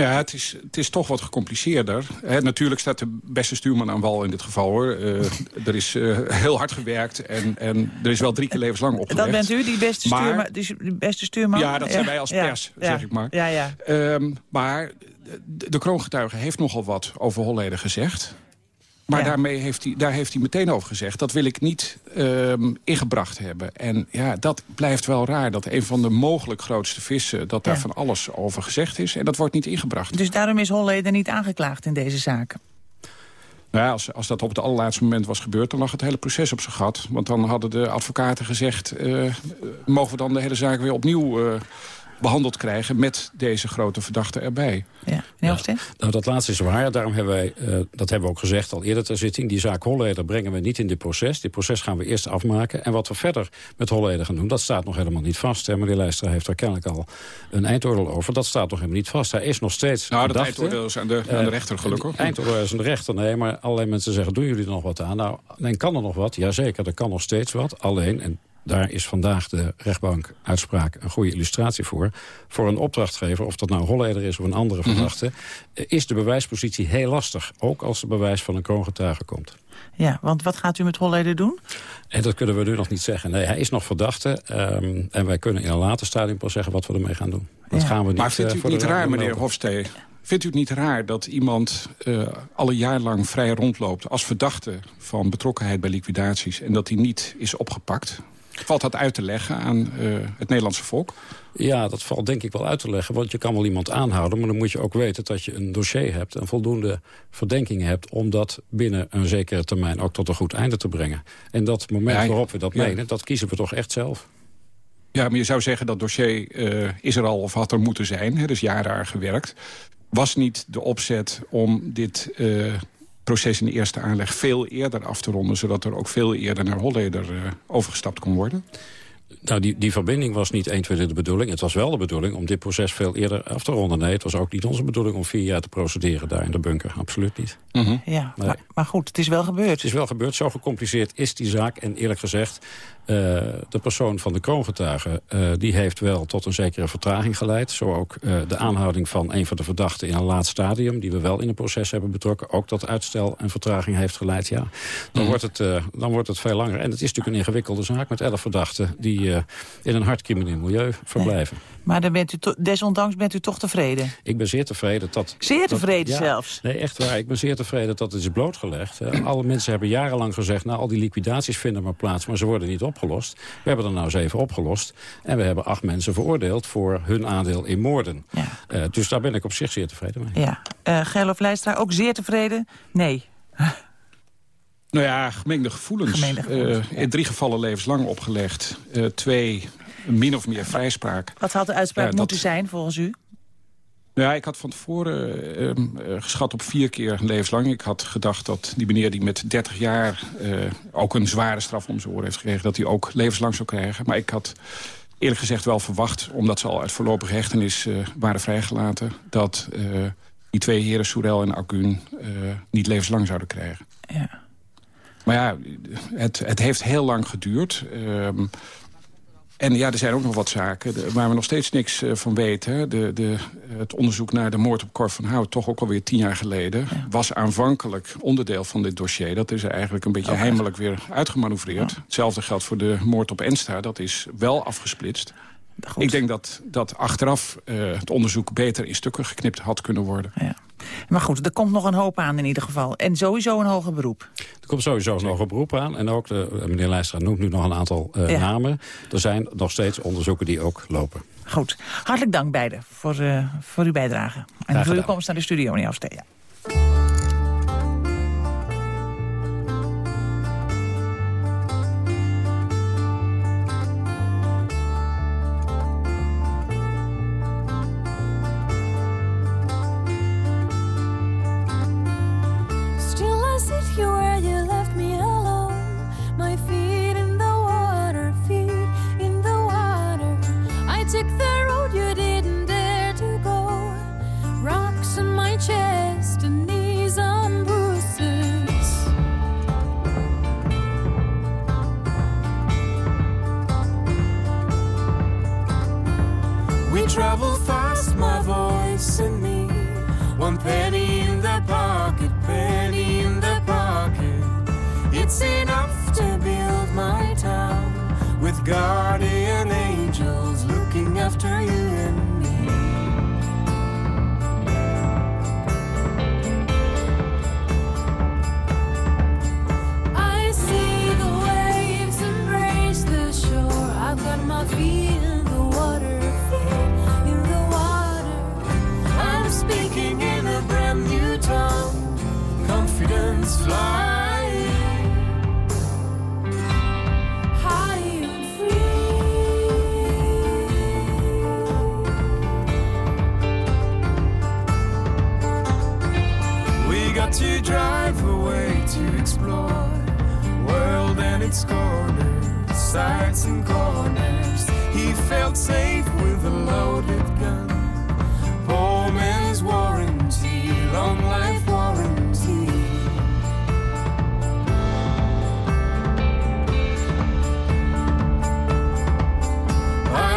Speaker 29: Ja, het is, het is toch wat gecompliceerder. natuurlijk staat de beste stuurman aan wal in dit geval. hoor. Uh, er is uh, heel hard gewerkt en, en er is wel drie keer levenslang opgelegd.
Speaker 4: Dat bent u, die beste, maar, stuurman, die beste stuurman?
Speaker 29: Ja, dat zijn wij als pers, ja, zeg ik maar.
Speaker 4: Ja, ja.
Speaker 29: Um, maar de, de kroongetuige heeft nogal wat over Holleden gezegd. Maar daarmee heeft hij, daar heeft hij meteen over gezegd... dat wil ik niet um, ingebracht hebben. En ja, dat blijft wel raar. Dat een van de mogelijk grootste vissen... dat daar van alles over gezegd is. En dat wordt niet ingebracht.
Speaker 4: Dus daarom is Holleder niet aangeklaagd in deze zaak?
Speaker 29: Nou ja, als, als dat op het allerlaatste moment was gebeurd... dan lag het hele proces op zijn gat. Want dan hadden de advocaten gezegd... Uh, mogen we dan de hele zaak weer opnieuw... Uh, behandeld krijgen met deze grote verdachte erbij.
Speaker 4: Ja, ja.
Speaker 28: Nou, dat laatste is waar. Daarom hebben wij, uh, dat hebben we ook gezegd al eerder ter zitting... die zaak Holleder brengen we niet in dit proces. Dit proces gaan we eerst afmaken. En wat we verder met Holleder gaan doen, dat staat nog helemaal niet vast. Hè. Meneer Leijster heeft er kennelijk al een eindoordeel over. Dat staat nog helemaal niet vast. Hij is nog steeds
Speaker 29: Nou, dat eindoordeel is aan de, aan de eh, rechter gelukkig.
Speaker 28: Uh, eindoordeel is aan de rechter, nee. Maar allerlei mensen zeggen, doen jullie er nog wat aan? Nou, dan kan er nog wat. Jazeker, er kan nog steeds wat. Alleen, en daar is vandaag de rechtbank uitspraak een goede illustratie voor. Voor een opdrachtgever, of dat nou een Holleder is of een andere mhm. verdachte... is de bewijspositie heel lastig. Ook als er bewijs van een kroongetuige komt.
Speaker 4: Ja, want wat gaat u met Holleder doen?
Speaker 28: En dat kunnen we nu nog niet zeggen. Nee, hij is nog verdachte. Um, en wij kunnen in een later stadium pas zeggen wat we ermee gaan doen. Dat gaan we niet,
Speaker 29: maar vindt u
Speaker 28: het
Speaker 29: uh, niet raar, meneer Hofstee... Vindt u het niet raar dat iemand uh, alle jaar lang vrij rondloopt... als verdachte van betrokkenheid bij liquidaties... en dat hij niet is opgepakt? Valt dat uit te leggen aan uh, het Nederlandse volk?
Speaker 28: Ja, dat valt denk ik wel uit te leggen. Want je kan wel iemand aanhouden, maar dan moet je ook weten dat je een dossier hebt... en voldoende verdenkingen hebt om dat binnen een zekere termijn ook tot een goed einde te brengen. En dat moment ja, waarop we dat ja. menen, dat kiezen we toch echt zelf.
Speaker 29: Ja, maar je zou zeggen dat dossier uh, is er al of had er moeten zijn. Dus jaren aan gewerkt. Was niet de opzet om dit uh, proces in de eerste aanleg veel eerder af te ronden... zodat er ook veel eerder naar Holleder uh, overgestapt kon worden?
Speaker 28: Nou, die, die verbinding was niet 1, 2, de bedoeling. Het was wel de bedoeling om dit proces veel eerder af te ronden. Nee, het was ook niet onze bedoeling om vier jaar te procederen daar in de bunker. Absoluut niet.
Speaker 4: Mm -hmm. Ja, nee. maar, maar, goed, het is wel gebeurd. Het
Speaker 28: is wel gebeurd. Zo gecompliceerd is die zaak. En eerlijk gezegd, de persoon van de kroongetuige uh, die heeft wel tot een zekere vertraging geleid. Zo ook uh, de aanhouding van een van de verdachten in een laat stadium... die we wel in een proces hebben betrokken. Ook tot uitstel en vertraging heeft geleid, ja. Dan, mm. wordt, het, dan wordt het veel langer. En het is natuurlijk een ingewikkelde zaak met elf verdachten... die in een hard crimineel milieu verblijven. Nee.
Speaker 30: Maar dan bent u desondanks bent u toch tevreden?
Speaker 28: Ik ben zeer tevreden dat...
Speaker 30: Zeer tevreden zelfs?
Speaker 28: Nee, echt waar. Ik ben zeer tevreden dat het is blootgelegd. Alle mensen hebben jarenlang gezegd... nou, al die liquidaties vinden maar plaats, maar ze worden niet opgelost. We hebben er nou zeven opgelost. En we hebben acht mensen veroordeeld voor hun aandeel in moorden. Ja. Uh, dus daar ben ik op zich zeer tevreden mee.
Speaker 30: Ja. Uh, Gerlof Leistra, ook zeer tevreden? Nee.
Speaker 29: Nou ja, gemengde gevoelens. Gemengde gevoelens uh, in drie gevallen levenslang opgelegd. twee min of meer vrijspraak.
Speaker 30: Wat had de uitspraak moeten zijn volgens u?
Speaker 29: Ja, ik had van tevoren uh, uh, geschat op vier keer levenslang. Ik had gedacht dat die meneer die met 30 jaar uh, ook een zware straf om zijn oren heeft gekregen... dat hij ook levenslang zou krijgen. Maar ik had eerlijk gezegd wel verwacht, omdat ze al uit voorlopige hechtenis waren vrijgelaten... dat die twee heren, Soerel en Akun, niet levenslang zouden krijgen. Ja. Maar ja, het, het heeft heel lang geduurd... Ehm, en ja, er zijn ook nog wat zaken waar we nog steeds niks uh, van weten. De, de, het onderzoek naar de moord op Cor van Hout, toch ook alweer tien jaar geleden... was aanvankelijk onderdeel van dit dossier. Dat is eigenlijk een beetje heimelijk weer uitgemanoeuvreerd. Hetzelfde geldt voor de moord op Ensta. Dat is wel afgesplitst. Ik denk dat, dat achteraf uh, het onderzoek beter in stukken geknipt had kunnen worden. Ja.
Speaker 30: Maar goed, er komt nog een hoop aan in ieder geval. En sowieso een hoger beroep.
Speaker 28: Er komt sowieso een hoger beroep aan. En ook, de, eh, meneer Leijstra noemt nu nog een aantal uh, namen. Er zijn nog steeds onderzoeken die ook lopen.
Speaker 30: Goed. Hartelijk dank beiden voor, uh, voor uw bijdrage. En voor uw komst naar de studio, meneer Afsteen.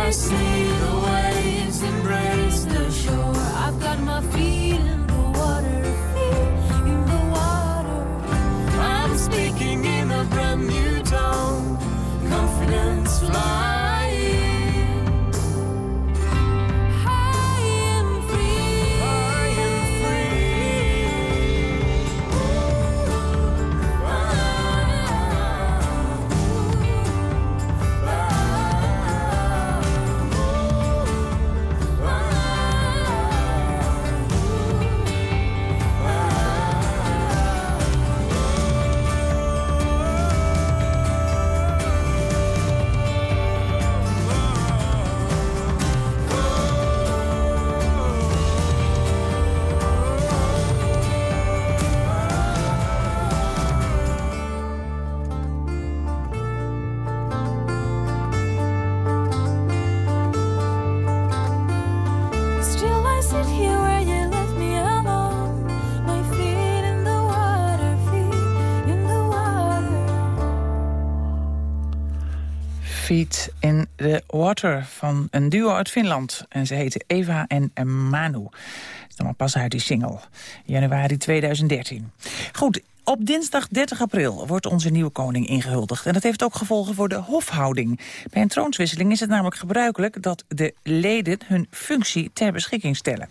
Speaker 4: I see. Van een duo uit Finland. En ze heten Eva en Manu. Dat is dan pas uit die single. Januari 2013. Goed, op dinsdag 30 april wordt onze nieuwe koning ingehuldigd. En dat heeft ook gevolgen voor de hofhouding. Bij een troonswisseling is het namelijk gebruikelijk... dat de leden hun functie ter beschikking stellen.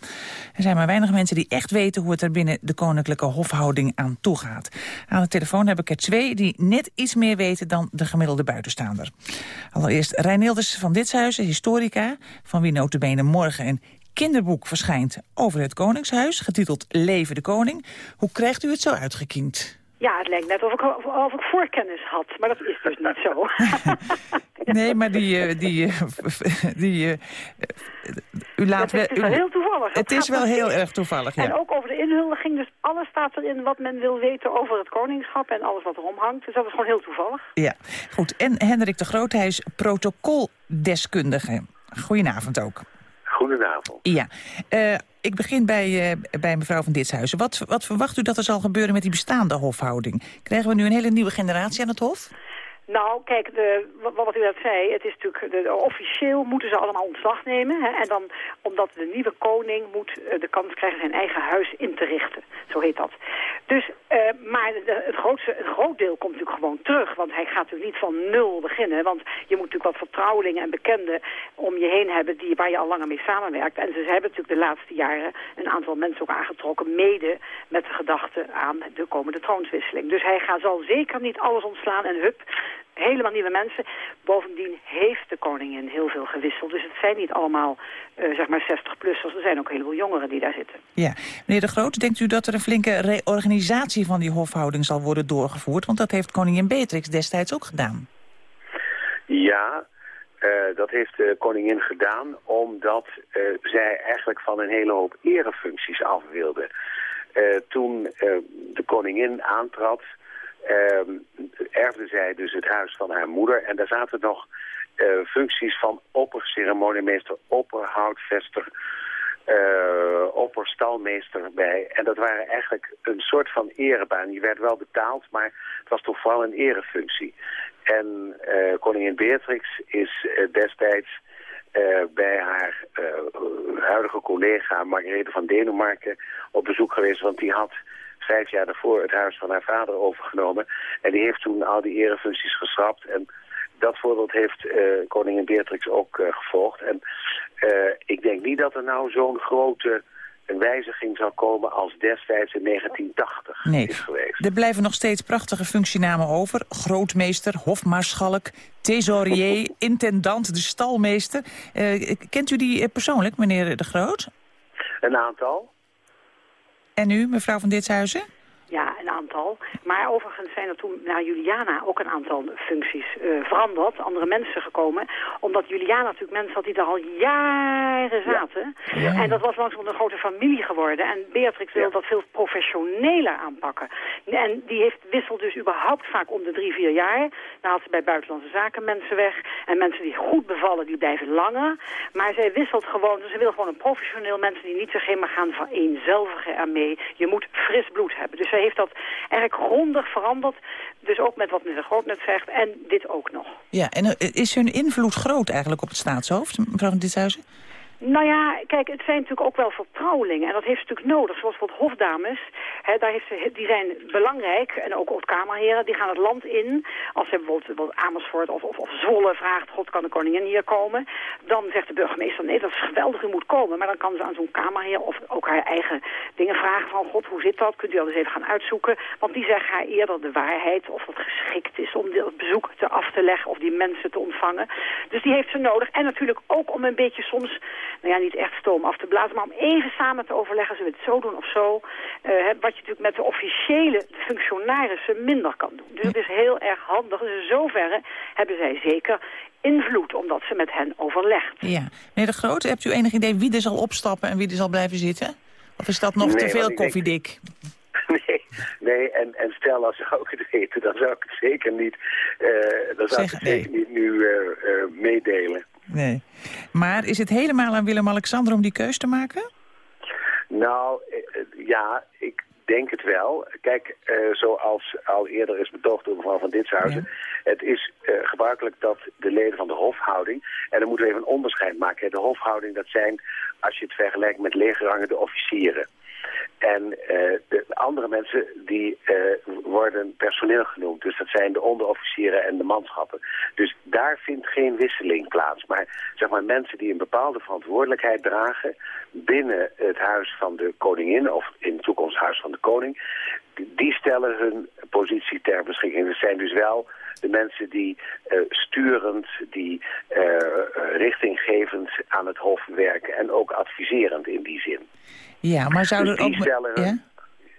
Speaker 4: Er zijn maar weinig mensen die echt weten... hoe het er binnen de koninklijke hofhouding aan toe gaat. Aan de telefoon heb ik er twee die net iets meer weten... dan de gemiddelde buitenstaander. Allereerst Reinildes van Ditshuizen, historica... van wie notabene morgen een kinderboek verschijnt over het Koningshuis, getiteld Leven de Koning. Hoe krijgt u het zo uitgekiend?
Speaker 31: Ja, het lijkt net of ik, of ik voorkennis had, maar dat is dus niet zo.
Speaker 4: nee, maar die... Eh, die, eh, die, uh, u laat
Speaker 31: het, is wel heel toevallig.
Speaker 4: Het, is wel heel erg toevallig, ja.
Speaker 31: En ook over de inhuldiging, dus alles staat erin wat men wil weten over het koningschap en alles wat erom hangt. Dus dat is gewoon heel toevallig.
Speaker 4: Ja, goed. En Hendrik de Groot, hij is protocoldeskundige. Goedenavond ook.
Speaker 32: Goedenavond.
Speaker 4: Ja, uh, ik begin bij, uh, bij mevrouw van Ditshuizen. Wat, wat verwacht u dat er zal gebeuren met die bestaande hofhouding? Krijgen we nu een hele nieuwe generatie aan het hof?
Speaker 31: Nou, kijk, de, wat u net zei, het is natuurlijk, de, officieel moeten ze allemaal ontslag nemen. Hè, en dan, omdat de nieuwe koning moet uh, de kans krijgen zijn eigen huis in te richten. Zo heet dat. Dus, uh, maar het, grootste, het groot deel komt natuurlijk gewoon terug. Want hij gaat natuurlijk niet van nul beginnen. Want je moet natuurlijk wat vertrouwelingen en bekenden om je heen hebben die, waar je al langer mee samenwerkt. En ze hebben natuurlijk de laatste jaren een aantal mensen ook aangetrokken. Mede met de gedachte aan de komende troonswisseling. Dus hij gaat, zal zeker niet alles ontslaan en hup helemaal nieuwe mensen. Bovendien heeft de koningin heel veel gewisseld. Dus het zijn niet allemaal, uh, zeg maar, 60-plussers. Er zijn ook een heleboel jongeren die daar zitten.
Speaker 4: Ja. Meneer De Groot, denkt u dat er een flinke reorganisatie van die hofhouding zal worden doorgevoerd? Want dat heeft koningin Beatrix destijds ook gedaan.
Speaker 32: Ja, uh, dat heeft de koningin gedaan omdat uh, zij eigenlijk van een hele hoop erefuncties af wilde. toen de koningin aantrad uh, erfde zij dus het huis van haar moeder. En daar zaten nog uh, functies van opperceremoniemeester, opperhoutvester, uh, opperstalmeester bij. En dat waren eigenlijk een soort van erebaan. Je werd wel betaald, maar het was toch vooral een erefunctie. En uh, koningin Beatrix is destijds bij haar huidige collega Margarethe van Denemarken op bezoek geweest. Want die had vijf jaar daarvoor het huis van haar vader overgenomen. En die heeft toen al die erefuncties geschrapt. En dat voorbeeld heeft uh, koningin Beatrix ook uh, gevolgd. En uh, ik denk niet dat er nou zo'n grote wijziging zou komen als destijds in 1980
Speaker 4: nee.
Speaker 32: is geweest.
Speaker 4: Er blijven nog steeds prachtige functienamen over. Grootmeester, hofmaarschalk, thesaurier, intendant, de stalmeester. kent u die persoonlijk, meneer De Groot?
Speaker 32: Een aantal.
Speaker 4: En u, mevrouw van Ditshuizen?
Speaker 31: Ja, een aantal. Maar overigens zijn er toen naar Juliana ook een aantal functies uh, veranderd. Andere mensen gekomen. Omdat Juliana natuurlijk mensen had die er al jaren zaten. Ja. En dat was langzaam een grote familie geworden. En Beatrix wil ja. dat veel professioneler aanpakken. En die heeft wisselt dus überhaupt vaak om de drie, vier jaar. Dan had ze bij buitenlandse zaken mensen weg. En mensen die goed bevallen, die blijven langer. Maar zij wisselt gewoon. Dus ze wil gewoon een professioneel mensen die niet zich helemaal gaan vereenzelvigen ermee. Je moet fris bloed hebben. Dus zij heeft dat eigenlijk grondig veranderd. Dus ook met wat meneer Groot net zegt. En dit ook nog.
Speaker 4: Ja, en is hun invloed groot eigenlijk op het staatshoofd, mevrouw van Ditshuizen?
Speaker 31: Nou ja, kijk, het zijn natuurlijk ook wel vertrouwelingen. En dat heeft ze natuurlijk nodig. Zoals bijvoorbeeld hofdames, hè, daar heeft ze, die zijn belangrijk. En ook, kamerheren, die gaan het land in. Als ze bijvoorbeeld, bijvoorbeeld Amersfoort of, of, Zwolle vraagt... God, kan de koningin hier komen? Dan zegt de burgemeester, nee, dat is geweldig, u moet komen. Maar dan kan ze aan zo'n kamerheer of ook haar eigen dingen vragen van... God, hoe zit dat? Kunt u dat eens even gaan uitzoeken? Want die zeggen haar eerder de waarheid. Of het geschikt is om het bezoek te af te leggen of die mensen te ontvangen. Dus die heeft ze nodig. En natuurlijk ook om een beetje soms nou ja, niet echt stoom af te blazen, maar om even samen te overleggen, zullen we het zo doen of zo. Uh, wat je natuurlijk met de officiële functionarissen minder kan doen. Dus het is heel erg handig. Dus in zoverre hebben zij zeker invloed, omdat ze met hen overlegt.
Speaker 4: Ja. Meneer De Groot, hebt u enig idee wie er zal opstappen en wie er zal blijven zitten? Of is dat nog
Speaker 32: nee,
Speaker 4: te veel koffiedik?
Speaker 32: Nee, nee en, en stel als zou ik het weten, dan zou ik het zeker niet, uh, dan zou ik het zeker niet nu uh, uh, meedelen.
Speaker 4: Nee. Maar is het helemaal aan Willem-Alexander om die keus te maken?
Speaker 32: Nou, ja, ik denk het wel. Kijk, uh, zoals al eerder is betoogd door mevrouw Van Ditshuizen... het is uh, gebruikelijk dat de leden van de hofhouding... en dan moeten we even een onderscheid maken. De hofhouding, dat zijn, als je het vergelijkt met legerrangen, de officieren. En uh, de andere mensen die uh, worden personeel genoemd. Dus dat zijn de onderofficieren en de manschappen. Dus daar vindt geen wisseling plaats. Maar zeg maar mensen die een bepaalde verantwoordelijkheid dragen... binnen het huis van de koningin of in de toekomst huis van de koning... die stellen hun positie ter beschikking. Dat zijn dus wel de mensen die uh, sturend, die richtinggevend aan het hof werken... en ook adviserend in die zin.
Speaker 4: Ja, maar zouden
Speaker 32: dus
Speaker 4: ook...
Speaker 32: Stellen hun, ja?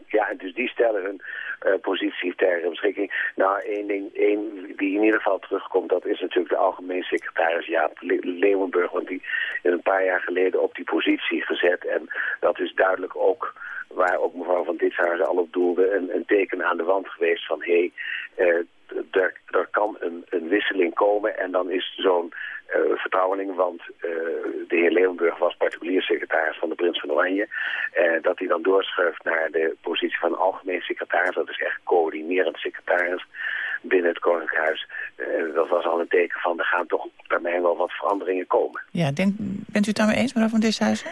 Speaker 32: ja, dus die stellen hun uh, positie ter beschikking. Nou, één ding één die in ieder geval terugkomt, dat is natuurlijk de algemeen secretaris Jaap Le Leeuwenburg. Want die is een paar jaar geleden op die positie gezet. En dat is duidelijk ook, waar ook mevrouw van Ditshuizen al op doelde, een, een teken aan de wand geweest van... hé, hey, uh, er, er kan een, een wisseling komen en dan is zo'n uh, vertrouweling, want uh, de heer Leeuwenburg was particulier secretaris van de Prins van Oranje. Uh, dat hij dan doorschuift naar de positie van algemeen secretaris, dat is echt coördinerend secretaris binnen het Koninklijk Huis. dat was al een teken van, er gaan toch op termijn wel wat veranderingen komen.
Speaker 4: Ja, denk, bent u het daarmee eens, mevrouw van Dishuizen?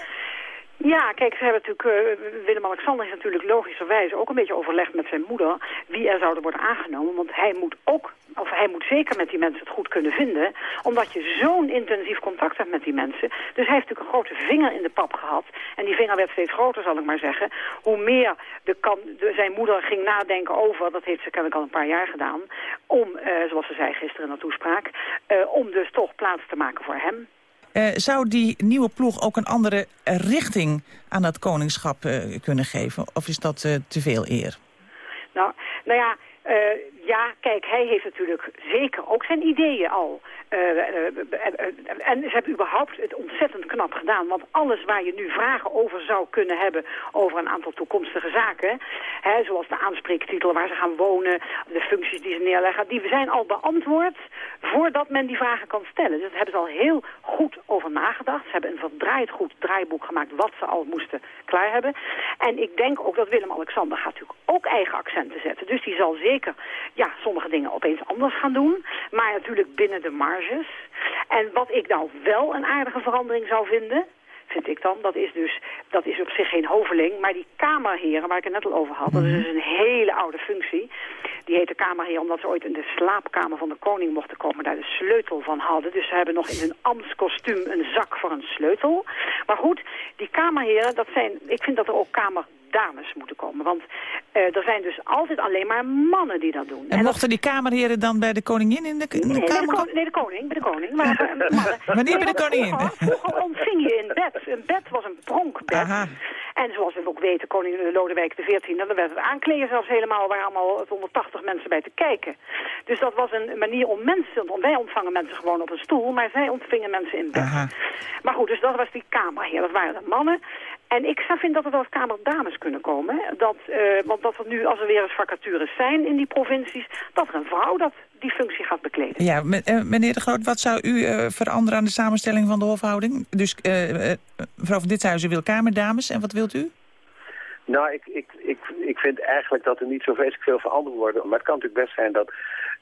Speaker 31: Ja, kijk, ze hebben natuurlijk, uh, Willem-Alexander is natuurlijk logischerwijze ook een beetje overlegd met zijn moeder wie er zouden worden aangenomen. Want hij moet ook, of hij moet zeker met die mensen het goed kunnen vinden, omdat je zo'n intensief contact hebt met die mensen. Dus hij heeft natuurlijk een grote vinger in de pap gehad. En die vinger werd steeds groter, zal ik maar zeggen. Hoe meer de kan, de, zijn moeder ging nadenken over, dat heeft ze kennelijk al een paar jaar gedaan, om, uh, zoals ze zei gisteren in haar toespraak, uh, om dus toch plaats te maken voor hem.
Speaker 4: Uh, zou die nieuwe ploeg ook een andere richting aan dat koningschap uh, kunnen geven? Of is dat uh, te veel eer?
Speaker 31: Nou, nou ja, ja, kijk, hij heeft natuurlijk zeker ook zijn ideeën al. Uh, uh, en ze hebben überhaupt het ontzettend knap gedaan. Want alles waar je nu vragen over zou kunnen hebben... over een aantal toekomstige zaken... Hè, zoals de aanspreektitel, waar ze gaan wonen... de functies die ze neerleggen... die zijn al beantwoord voordat men die vragen kan stellen. Dus daar hebben ze al heel goed over nagedacht. Ze hebben een verdraaid goed draaiboek gemaakt... wat ze al moesten klaar hebben. En ik denk ook dat Willem-Alexander gaat natuurlijk ook eigen accenten zetten. Dus die zal zeker ja, sommige dingen opeens anders gaan doen. Maar natuurlijk binnen de marges. En wat ik nou wel een aardige verandering zou vinden vind ik dan. Dat is dus, dat is op zich geen hoveling, maar die kamerheren waar ik het net al over had, dat is dus een hele oude functie. Die heette kamerheer omdat ze ooit in de slaapkamer van de koning mochten komen, daar de sleutel van hadden. Dus ze hebben nog in hun ambtskostuum een zak voor een sleutel. Maar goed, die kamerheren, dat zijn, ik vind dat er ook kamer dames moeten komen. Want uh, er zijn dus altijd alleen maar mannen die dat doen.
Speaker 4: En, en mochten die kamerheren dan bij de koningin in de, in de
Speaker 31: nee,
Speaker 4: kamer?
Speaker 31: Bij de nee, de koning. Bij de koning. Maar, mannen.
Speaker 4: Wanneer bij de koningin?
Speaker 31: Vroeger, vroeger ontving je in bed. Een bed was een pronkbed. Aha. En zoals we ook weten, koning Lodewijk XIV, dan werd het aankleden zelfs helemaal, waar allemaal 180 mensen bij te kijken. Dus dat was een manier om mensen, want wij ontvangen mensen gewoon op een stoel, maar zij ontvingen mensen in bed. Aha. Maar goed, dus dat was die kamerheer, dat waren de mannen. En ik vind dat er wel eens kamerdames kunnen komen. Dat, uh, want dat er nu, als er weer eens vacatures zijn in die provincies... dat er een vrouw dat die functie gaat bekleden.
Speaker 4: Ja, meneer De Groot, wat zou u uh, veranderen aan de samenstelling van de hofhouding? Dus uh, mevrouw van Ditshuizen wil kamerdames. En wat wilt u?
Speaker 32: Nou, ik, ik, ik, ik vind eigenlijk dat er niet zo vreselijk veel veranderd wordt. Maar het kan natuurlijk best zijn dat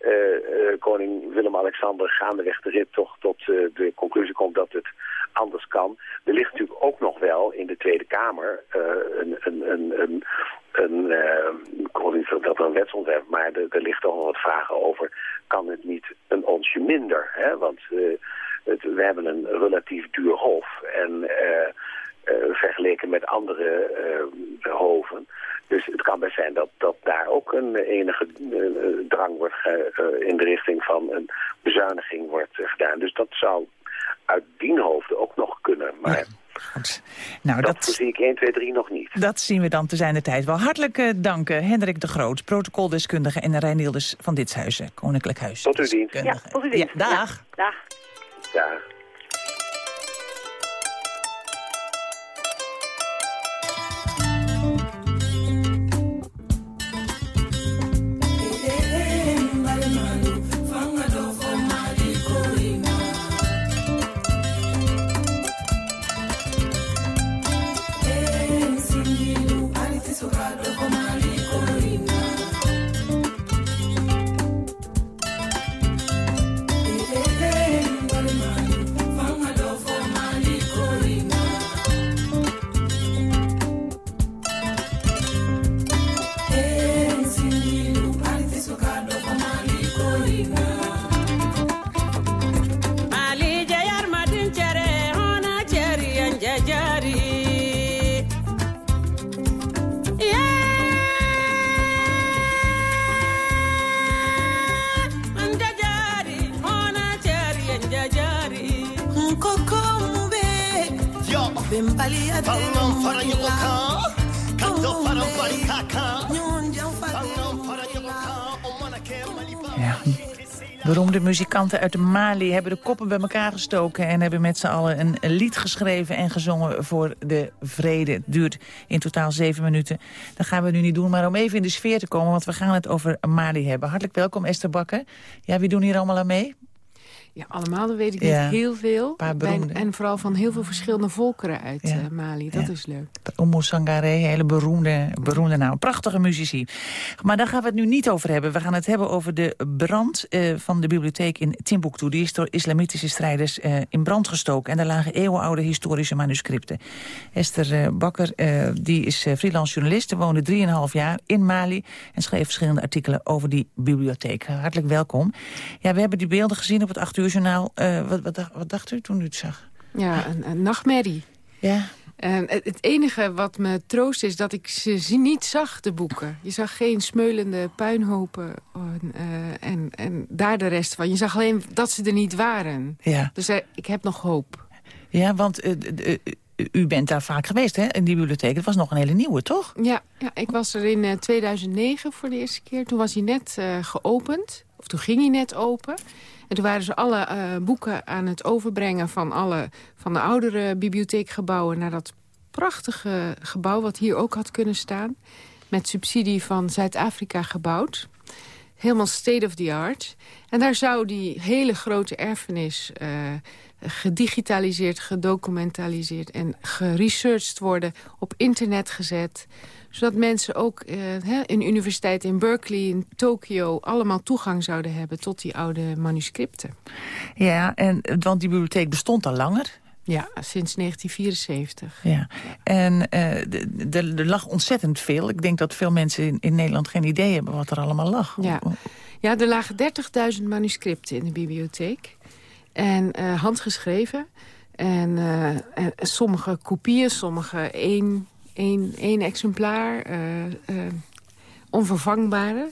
Speaker 32: uh, uh, koning Willem-Alexander gaandeweg de rit toch tot uh, de conclusie komt dat het anders kan. Er ligt natuurlijk ook nog wel in de Tweede Kamer een, een, een, een, een ik niet dat er een wetsontwerp, maar er, er ligt toch nog wat vragen over. Kan het niet een onsje minder? Hè? Want we hebben een relatief duur hof en... Uh, vergeleken met andere uh, hoven. Dus het kan best zijn dat, dat daar ook een enige uh, drang wordt in de richting van een bezuiniging wordt gedaan. Dus dat zou uit dien hoofden ook nog kunnen. Maar ja.
Speaker 4: Goed. Nou,
Speaker 32: dat, dat zie ik 1, 2, 3 nog niet.
Speaker 4: Dat zien we dan te zijn de tijd wel. Hartelijk uh, dank, Hendrik de Groot, protocoldeskundige... en Rijn Dits van Ditshuizen, Koninklijk Huis.
Speaker 32: Tot uw dienst.
Speaker 31: Ja, tot uw dienst.
Speaker 4: Ja, dag.
Speaker 31: Ja, dag.
Speaker 32: Dag.
Speaker 4: Beroemde muzikanten uit Mali hebben de koppen bij elkaar gestoken... en hebben met z'n allen een lied geschreven en gezongen voor de vrede. Het duurt in totaal zeven minuten. Dat gaan we nu niet doen, maar om even in de sfeer te komen... want we gaan het over Mali hebben. Hartelijk welkom, Esther Bakker. Ja, wie doen hier allemaal aan mee?
Speaker 33: Ja, allemaal, dat weet ik niet. Heel veel. En, en vooral van heel veel verschillende volkeren uit ja. uh, Mali. Dat
Speaker 4: ja.
Speaker 33: is leuk.
Speaker 4: Oumou Sangaré, hele beroemde, beroemde naam. Prachtige muzici. Maar daar gaan we het nu niet over hebben. We gaan het hebben over de brand uh, van de bibliotheek in Timbuktu. Die is door islamitische strijders uh, in brand gestoken. En daar lagen eeuwenoude historische manuscripten. Esther Bakker, die is freelance journalist. woonde 3,5 jaar in Mali. En schreef verschillende artikelen over die bibliotheek. Hartelijk welkom. Ja, we hebben die beelden gezien op het 8 uur journaal. Uh, wat, wat, wat, dacht u toen u het zag?
Speaker 33: Ja, een, een nachtmerrie.
Speaker 4: Ja.
Speaker 33: En het enige wat me troost is dat ik ze niet zag, de boeken. Je zag geen smeulende puinhopen en, uh, en, en daar de rest van. Je zag alleen dat ze er niet waren.
Speaker 4: Ja.
Speaker 33: Dus uh, ik heb nog hoop.
Speaker 4: Ja, want u bent daar vaak geweest, hè, in die bibliotheek. Het was nog een hele nieuwe, toch?
Speaker 33: Ja, ja ik was er in 2009 voor de eerste keer. Toen was hij net geopend. Of toen ging hij net open. En toen waren ze alle uh, boeken aan het overbrengen van, alle, van de oudere bibliotheekgebouwen... naar dat prachtige gebouw wat hier ook had kunnen staan. Met subsidie van Zuid-Afrika gebouwd. Helemaal state of the art. En daar zou die hele grote erfenis uh, gedigitaliseerd, gedocumentaliseerd... en geresearched worden, op internet gezet zodat mensen ook in universiteit in Berkeley, in Tokio... allemaal toegang zouden hebben tot die oude manuscripten.
Speaker 4: Ja, en, want die bibliotheek bestond al langer.
Speaker 33: Ja, sinds 1974.
Speaker 4: Ja, en uh, er lag ontzettend veel. Ik denk dat veel mensen in, in, Nederland geen idee hebben wat er allemaal lag.
Speaker 33: Ja, ja er lagen 30.000 manuscripten in de bibliotheek. En uh, handgeschreven. En, en sommige kopieën, sommige één één, één exemplaar, onvervangbare.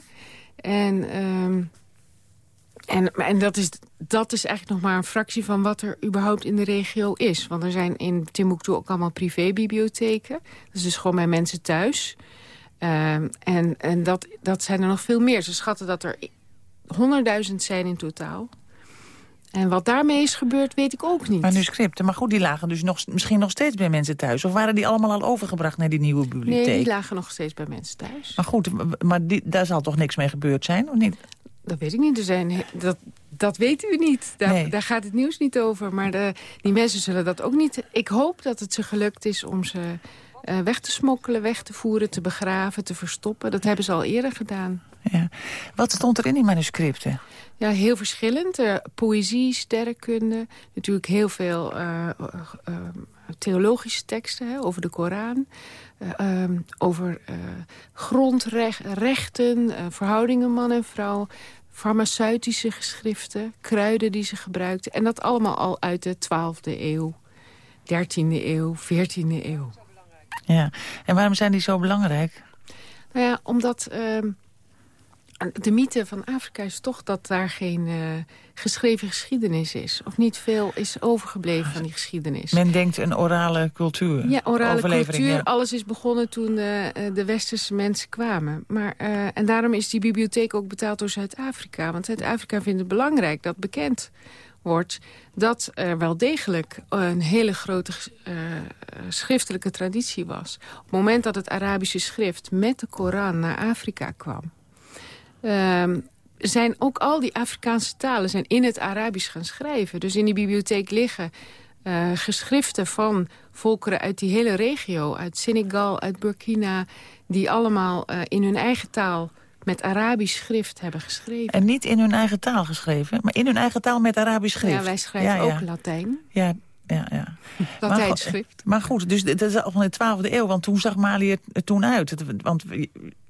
Speaker 33: En, um, en, en dat, is, dat is eigenlijk nog maar een fractie van wat er überhaupt in de regio is. Want er zijn in Timbuktu ook allemaal privébibliotheken. Dat is dus gewoon bij mensen thuis. Um, en en dat, dat zijn er nog veel meer. Ze schatten dat er 100.000 zijn in totaal. En wat daarmee is gebeurd, weet ik ook niet.
Speaker 4: Manuscripten, maar goed, die lagen dus nog, misschien nog steeds bij mensen thuis. Of waren die allemaal al overgebracht naar die nieuwe bibliotheek?
Speaker 33: Nee, die lagen nog steeds bij mensen thuis.
Speaker 4: Maar goed, maar die, daar zal toch niks mee gebeurd zijn, of niet?
Speaker 33: Dat weet ik niet. Er zijn, dat, dat weet u niet. Daar, nee. daar gaat het nieuws niet over. Maar de, die mensen zullen dat ook niet... Ik hoop dat het ze gelukt is om ze uh, weg te smokkelen, weg te voeren, te begraven, te verstoppen. Dat hebben ze al eerder gedaan.
Speaker 4: Ja. Wat stond er in die manuscripten?
Speaker 33: Ja, heel verschillend. Uh, poëzie, sterrenkunde, natuurlijk heel veel uh, uh, theologische teksten hè, over de Koran. Um, over grondrechten, verhoudingen man en vrouw farmaceutische geschriften, kruiden die ze gebruikten. En dat allemaal al uit de 12e eeuw, 13e eeuw, 14e eeuw.
Speaker 4: Ja, en waarom zijn die zo belangrijk?
Speaker 33: Nou ja, omdat uh, de mythe van Afrika is toch dat daar geen uh, geschreven geschiedenis is. Of niet veel is overgebleven van die geschiedenis.
Speaker 4: Men denkt een orale cultuur.
Speaker 33: Ja, orale cultuur. Ja. Alles is begonnen toen uh, de westerse mensen kwamen. Maar, uh, en daarom is die bibliotheek ook betaald door Zuid-Afrika. Want Zuid-Afrika vindt het belangrijk dat bekend wordt dat er wel degelijk een hele grote uh, schriftelijke traditie was. Op het moment dat het Arabische schrift met de Koran naar Afrika kwam... Uh, zijn ook al die Afrikaanse talen zijn in het Arabisch gaan schrijven. Dus in die bibliotheek liggen uh, geschriften van volkeren uit die hele regio... uit Senegal, uit Burkina, die allemaal uh, in hun eigen taal met Arabisch schrift hebben geschreven.
Speaker 4: En niet in hun eigen taal geschreven, maar in hun eigen taal met Arabisch schrift.
Speaker 33: Ja, wij schrijven ja, ja. ook Latijn.
Speaker 4: Ja, ja, ja.
Speaker 33: Latijn schrift.
Speaker 4: Maar goed, dus dat is al van de 12e eeuw, want toen zag Mali er, toen uit. Want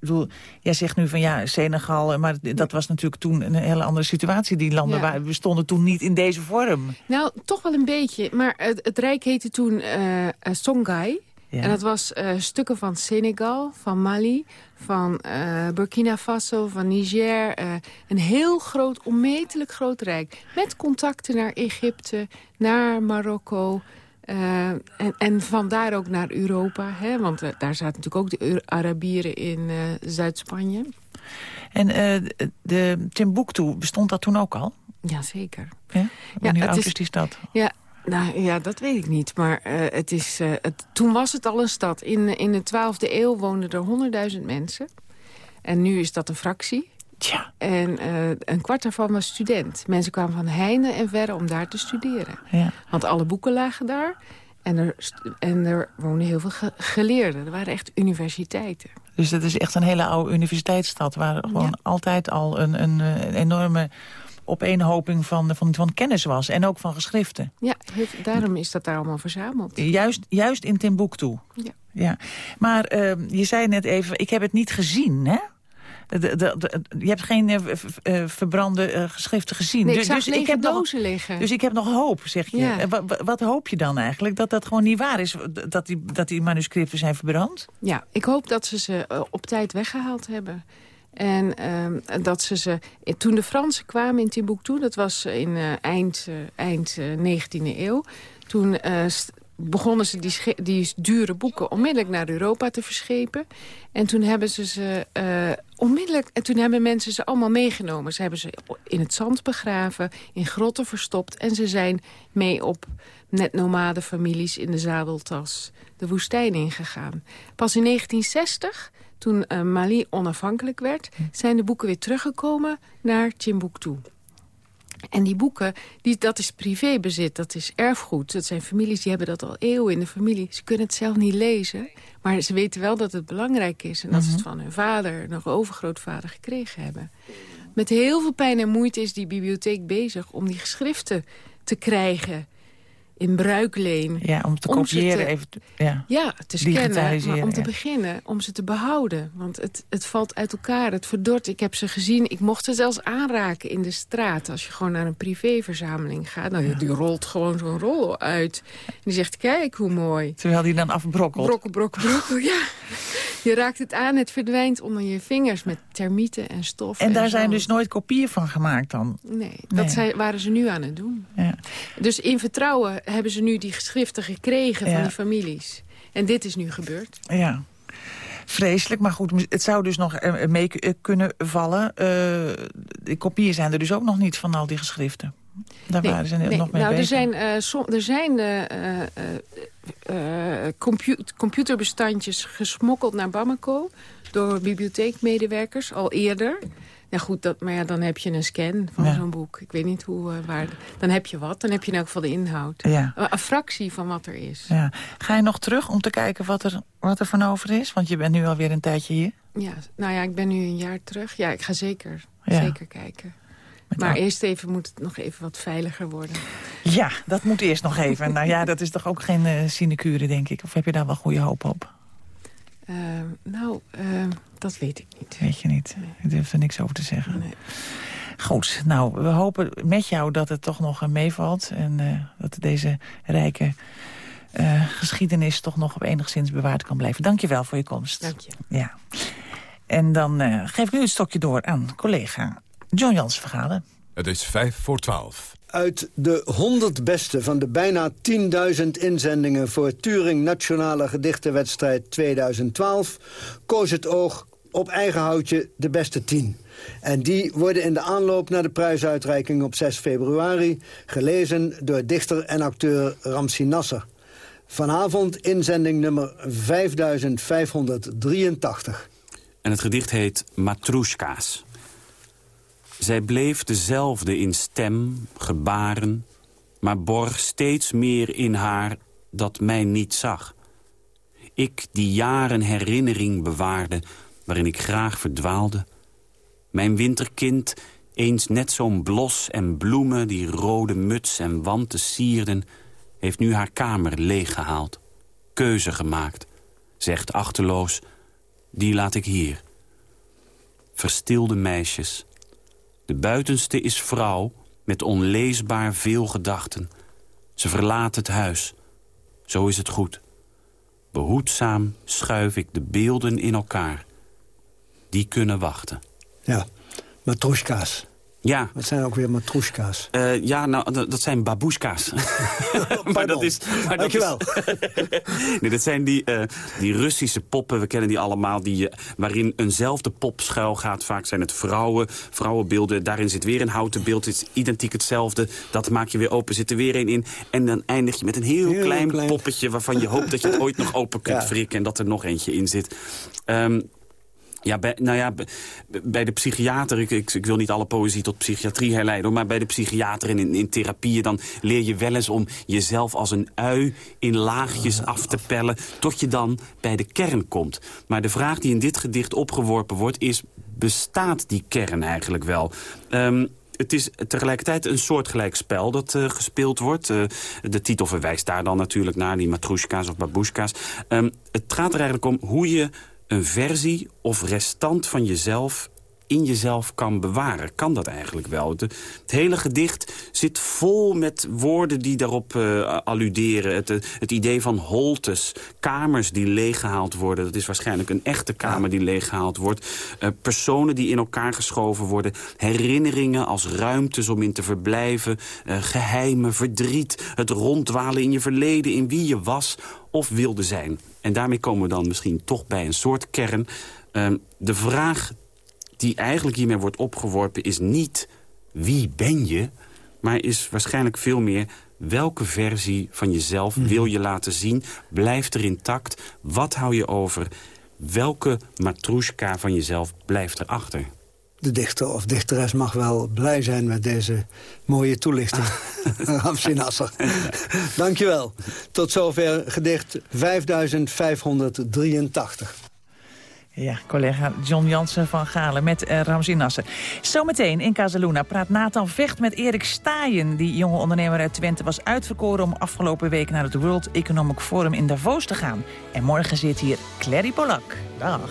Speaker 4: bedoel, jij zegt nu van ja, Senegal, maar dat was natuurlijk toen een hele andere situatie. Die landen ja. waren, bestonden toen niet in deze vorm.
Speaker 33: Nou, toch wel een beetje. Maar het, het Rijk heette toen uh, Songhai. Ja. En dat was uh, stukken van Senegal, van Mali, van uh, Burkina Faso, van Niger. Uh, een heel groot, onmetelijk groot rijk. Met contacten naar Egypte, naar Marokko, en, en vandaar ook naar Europa, hè, want daar zaten natuurlijk ook de Arabieren in Zuid-Spanje.
Speaker 4: En de Timbuktu, bestond dat toen ook al?
Speaker 33: Jazeker.
Speaker 4: Ja? Wanneer ja, oud is, is die stad?
Speaker 33: Ja, nou ja, dat weet ik niet. Maar het is, het, toen was het al een stad. In, in de 12e eeuw woonden er 100.000 mensen. En nu is dat een fractie.
Speaker 4: Tja.
Speaker 33: En uh, een kwart daarvan was student. Mensen kwamen van heinde en verre om daar te studeren.
Speaker 4: Ja.
Speaker 33: Want alle boeken lagen daar. En er, en er woonden heel veel ge geleerden. Er waren echt universiteiten.
Speaker 4: Dus dat is echt een hele oude universiteitsstad... waar gewoon ja. altijd al een, een, een enorme opeenhoping van, van, van kennis was. En ook van geschriften.
Speaker 33: Ja, daarom is dat daar allemaal verzameld.
Speaker 4: Juist, juist in Timbuktu.
Speaker 33: Ja.
Speaker 4: ja. Maar uh, je zei net even, ik heb het niet gezien, hè? De, de, de, je hebt geen uh, verbrande uh, geschriften gezien.
Speaker 33: Nee,
Speaker 4: dus,
Speaker 33: ik zag
Speaker 4: dus ik heb
Speaker 33: dozen
Speaker 4: nog,
Speaker 33: liggen.
Speaker 4: Dus ik heb nog hoop, zeg je.
Speaker 33: Ja.
Speaker 4: Wat, wat, hoop je dan eigenlijk? Dat dat gewoon niet waar is? Dat die, dat die manuscripten zijn verbrand?
Speaker 33: Ja, ik hoop dat ze ze op tijd weggehaald hebben. En uh, dat ze ze... Toen de Fransen kwamen in Timbuktu, dat was in uh, eind, uh, eind 19e eeuw... toen begonnen ze die, die, dure boeken onmiddellijk naar Europa te verschepen. En toen hebben ze ze onmiddellijk... En toen hebben mensen ze allemaal meegenomen. Ze hebben ze in het zand begraven, in grotten verstopt... en ze zijn mee op net nomade families in de zadeltas de woestijn ingegaan. Pas in 1960 toen uh, Mali onafhankelijk werd... zijn de boeken weer teruggekomen naar Timbuktu. En die boeken, die, dat is privébezit, dat is erfgoed. Dat zijn families, die hebben dat al eeuwen in de familie. Ze kunnen het zelf niet lezen, maar ze weten wel dat het belangrijk is... en dat ze het van hun vader, nog overgrootvader, gekregen hebben. Met heel veel pijn en moeite is die bibliotheek bezig... om die geschriften te krijgen in bruikleen.
Speaker 4: Ja, om te kopiëren,
Speaker 33: te,
Speaker 4: even ja,
Speaker 33: ja, te scannen, maar om te beginnen, om ze te behouden. Want het, het valt uit elkaar, het verdort. Ik heb ze gezien, ik mocht ze zelfs aanraken in de straat. Als je gewoon naar een privéverzameling gaat, nou, ja. die rolt gewoon zo'n rol uit. En die zegt, kijk hoe mooi.
Speaker 4: Terwijl die dan afbrokkelt.
Speaker 33: Brokkel, brokkel, brokkel, ja. Je raakt het aan, het verdwijnt onder je vingers met termieten en stof.
Speaker 4: En,
Speaker 33: en
Speaker 4: daar
Speaker 33: zo.
Speaker 4: zijn dus nooit kopieën van gemaakt dan?
Speaker 33: Nee, dat Zijn, waren ze nu aan het doen.
Speaker 4: Ja.
Speaker 33: Dus in vertrouwen hebben ze nu die geschriften gekregen van die families. En dit is nu gebeurd.
Speaker 4: Ja. Vreselijk, maar goed, het zou dus nog eh, mee k- kunnen vallen. Eh, de kopieën zijn er dus ook nog niet van al die geschriften. Daar
Speaker 33: Nee,
Speaker 4: waren ze
Speaker 33: nee.
Speaker 4: nog mee
Speaker 33: nou, er
Speaker 4: bezig.
Speaker 33: zijn, eh, som- er zijn eh, eh, eh, compu- computerbestandjes gesmokkeld naar Bamako... door bibliotheekmedewerkers al eerder. Ja goed, dat, maar ja, dan heb je een scan van
Speaker 4: Ja.
Speaker 33: zo'n boek. Ik weet niet hoe, eh, waar... Dan heb je wat, dan heb je in elk geval de inhoud.
Speaker 4: Ja.
Speaker 33: Een, fractie van wat er is.
Speaker 4: Ja. Ga je nog terug om te kijken wat er, wat er van over is? Want je bent nu alweer een tijdje hier.
Speaker 33: Ja, nou ja, ik ben nu een jaar terug. Ja, ik ga zeker, zeker kijken. Maar eerst even moet het nog even wat veiliger worden.
Speaker 4: Ja, dat moet eerst nog even. nou ja, dat is toch ook geen eh sinecure, denk ik? Of heb je daar wel goede hoop op?
Speaker 33: Eh, nou, eh, dat weet ik niet.
Speaker 4: Weet je niet. Ik durf er niks over te zeggen. Goed, nou, we hopen met jou dat het toch nog eh, meevalt. En eh, dat deze rijke eh, geschiedenis toch nog op enigszins bewaard kan blijven. Dank je wel voor je komst.
Speaker 33: Dank je.
Speaker 4: Ja. En dan eh, geef ik nu het stokje door aan collega John Jans Vergalen.
Speaker 3: Het is vijf voor twaalf.
Speaker 34: Uit de 100 beste van de bijna 10.000 inzendingen... voor Turing Nationale Gedichtenwedstrijd 2012... koos het oog op eigen houtje de beste 10. En die worden in de aanloop naar de prijsuitreiking op 6 februari... gelezen door dichter en acteur Ramsi Nasser. Vanavond inzending nummer 5583.
Speaker 35: En het gedicht heet Matrushka's. Zij bleef dezelfde in stem, gebaren... maar borg steeds meer in haar dat mij niet zag. Ik die jaren herinnering bewaarde... waarin ik graag verdwaalde. Mijn winterkind, eens net zo'n blos en bloemen... die rode muts en wanten sierden... heeft nu haar kamer leeggehaald. Keuze gemaakt. Zegt achterloos, die laat ik hier. Verstilde meisjes. De buitenste is vrouw, met onleesbaar veel gedachten. Ze verlaat het huis. Zo is het goed. Behoedzaam schuif ik de beelden in elkaar. Die kunnen wachten.
Speaker 34: Ja, matroeska's.
Speaker 35: Ja.
Speaker 34: Dat zijn ook weer matroeska's.
Speaker 35: Uh, ja, nou, dat zijn babushka's. maar dat is, maar
Speaker 34: Dankjewel.
Speaker 35: nee, dat zijn die, uh, die Russische poppen, we kennen die allemaal... Die, uh, waarin eenzelfde pop schuil gaat. Vaak zijn het vrouwen, vrouwenbeelden. Daarin zit weer een houten beeld, het is identiek hetzelfde. Dat maak je weer open, zit er weer een in. En dan eindig je met een heel, heel klein, klein, poppetje... waarvan je hoopt dat je het ooit nog open kunt ja. frikken... en dat er nog eentje in zit. Um, ja, bij, nou ja, bij de psychiater, ik, ik, wil niet alle poëzie tot psychiatrie herleiden... maar bij de psychiater en in, in therapieën... dan leer je wel eens om jezelf als een ui in laagjes af te pellen... tot je dan bij de kern komt. Maar de vraag die in dit gedicht opgeworpen wordt is... bestaat die kern eigenlijk wel? Um, het is tegelijkertijd een soortgelijk spel dat uh, gespeeld wordt. Uh, de titel verwijst daar dan natuurlijk naar, die matroeska's of babushka's. Um, het gaat er eigenlijk om hoe je een versie of restant van jezelf in jezelf kan bewaren. Kan dat eigenlijk wel? Het, hele gedicht zit vol met woorden die daarop uh, alluderen. Het, het, idee van holtes, kamers die leeggehaald worden. Dat is waarschijnlijk een echte kamer die leeggehaald wordt. Uh, personen die in elkaar geschoven worden. Herinneringen als ruimtes om in te verblijven. Uh, geheimen, verdriet. Het ronddwalen in je verleden, in wie je was of wilde zijn. En daarmee komen we dan misschien toch bij een soort kern. de vraag die eigenlijk hiermee wordt opgeworpen is niet wie ben je... maar is waarschijnlijk veel meer welke versie van jezelf wil je laten zien. Blijft er intact? Wat hou je over? Welke matroeska van jezelf blijft erachter?
Speaker 34: De dichter of dichteres mag wel blij zijn met deze mooie toelichting. Ramsi Nasser. Dankjewel. Tot zover gedicht 5583.
Speaker 4: Ja, collega John Jansen van Galen met uh, Ramzi Nasser. Zometeen in Casaluna praat Nathan Vecht met Erik Staaien. Die jonge ondernemer uit Twente was uitverkoren om afgelopen week naar het World Economic Forum in Davos te gaan. En morgen zit hier Clary Polak. Dag.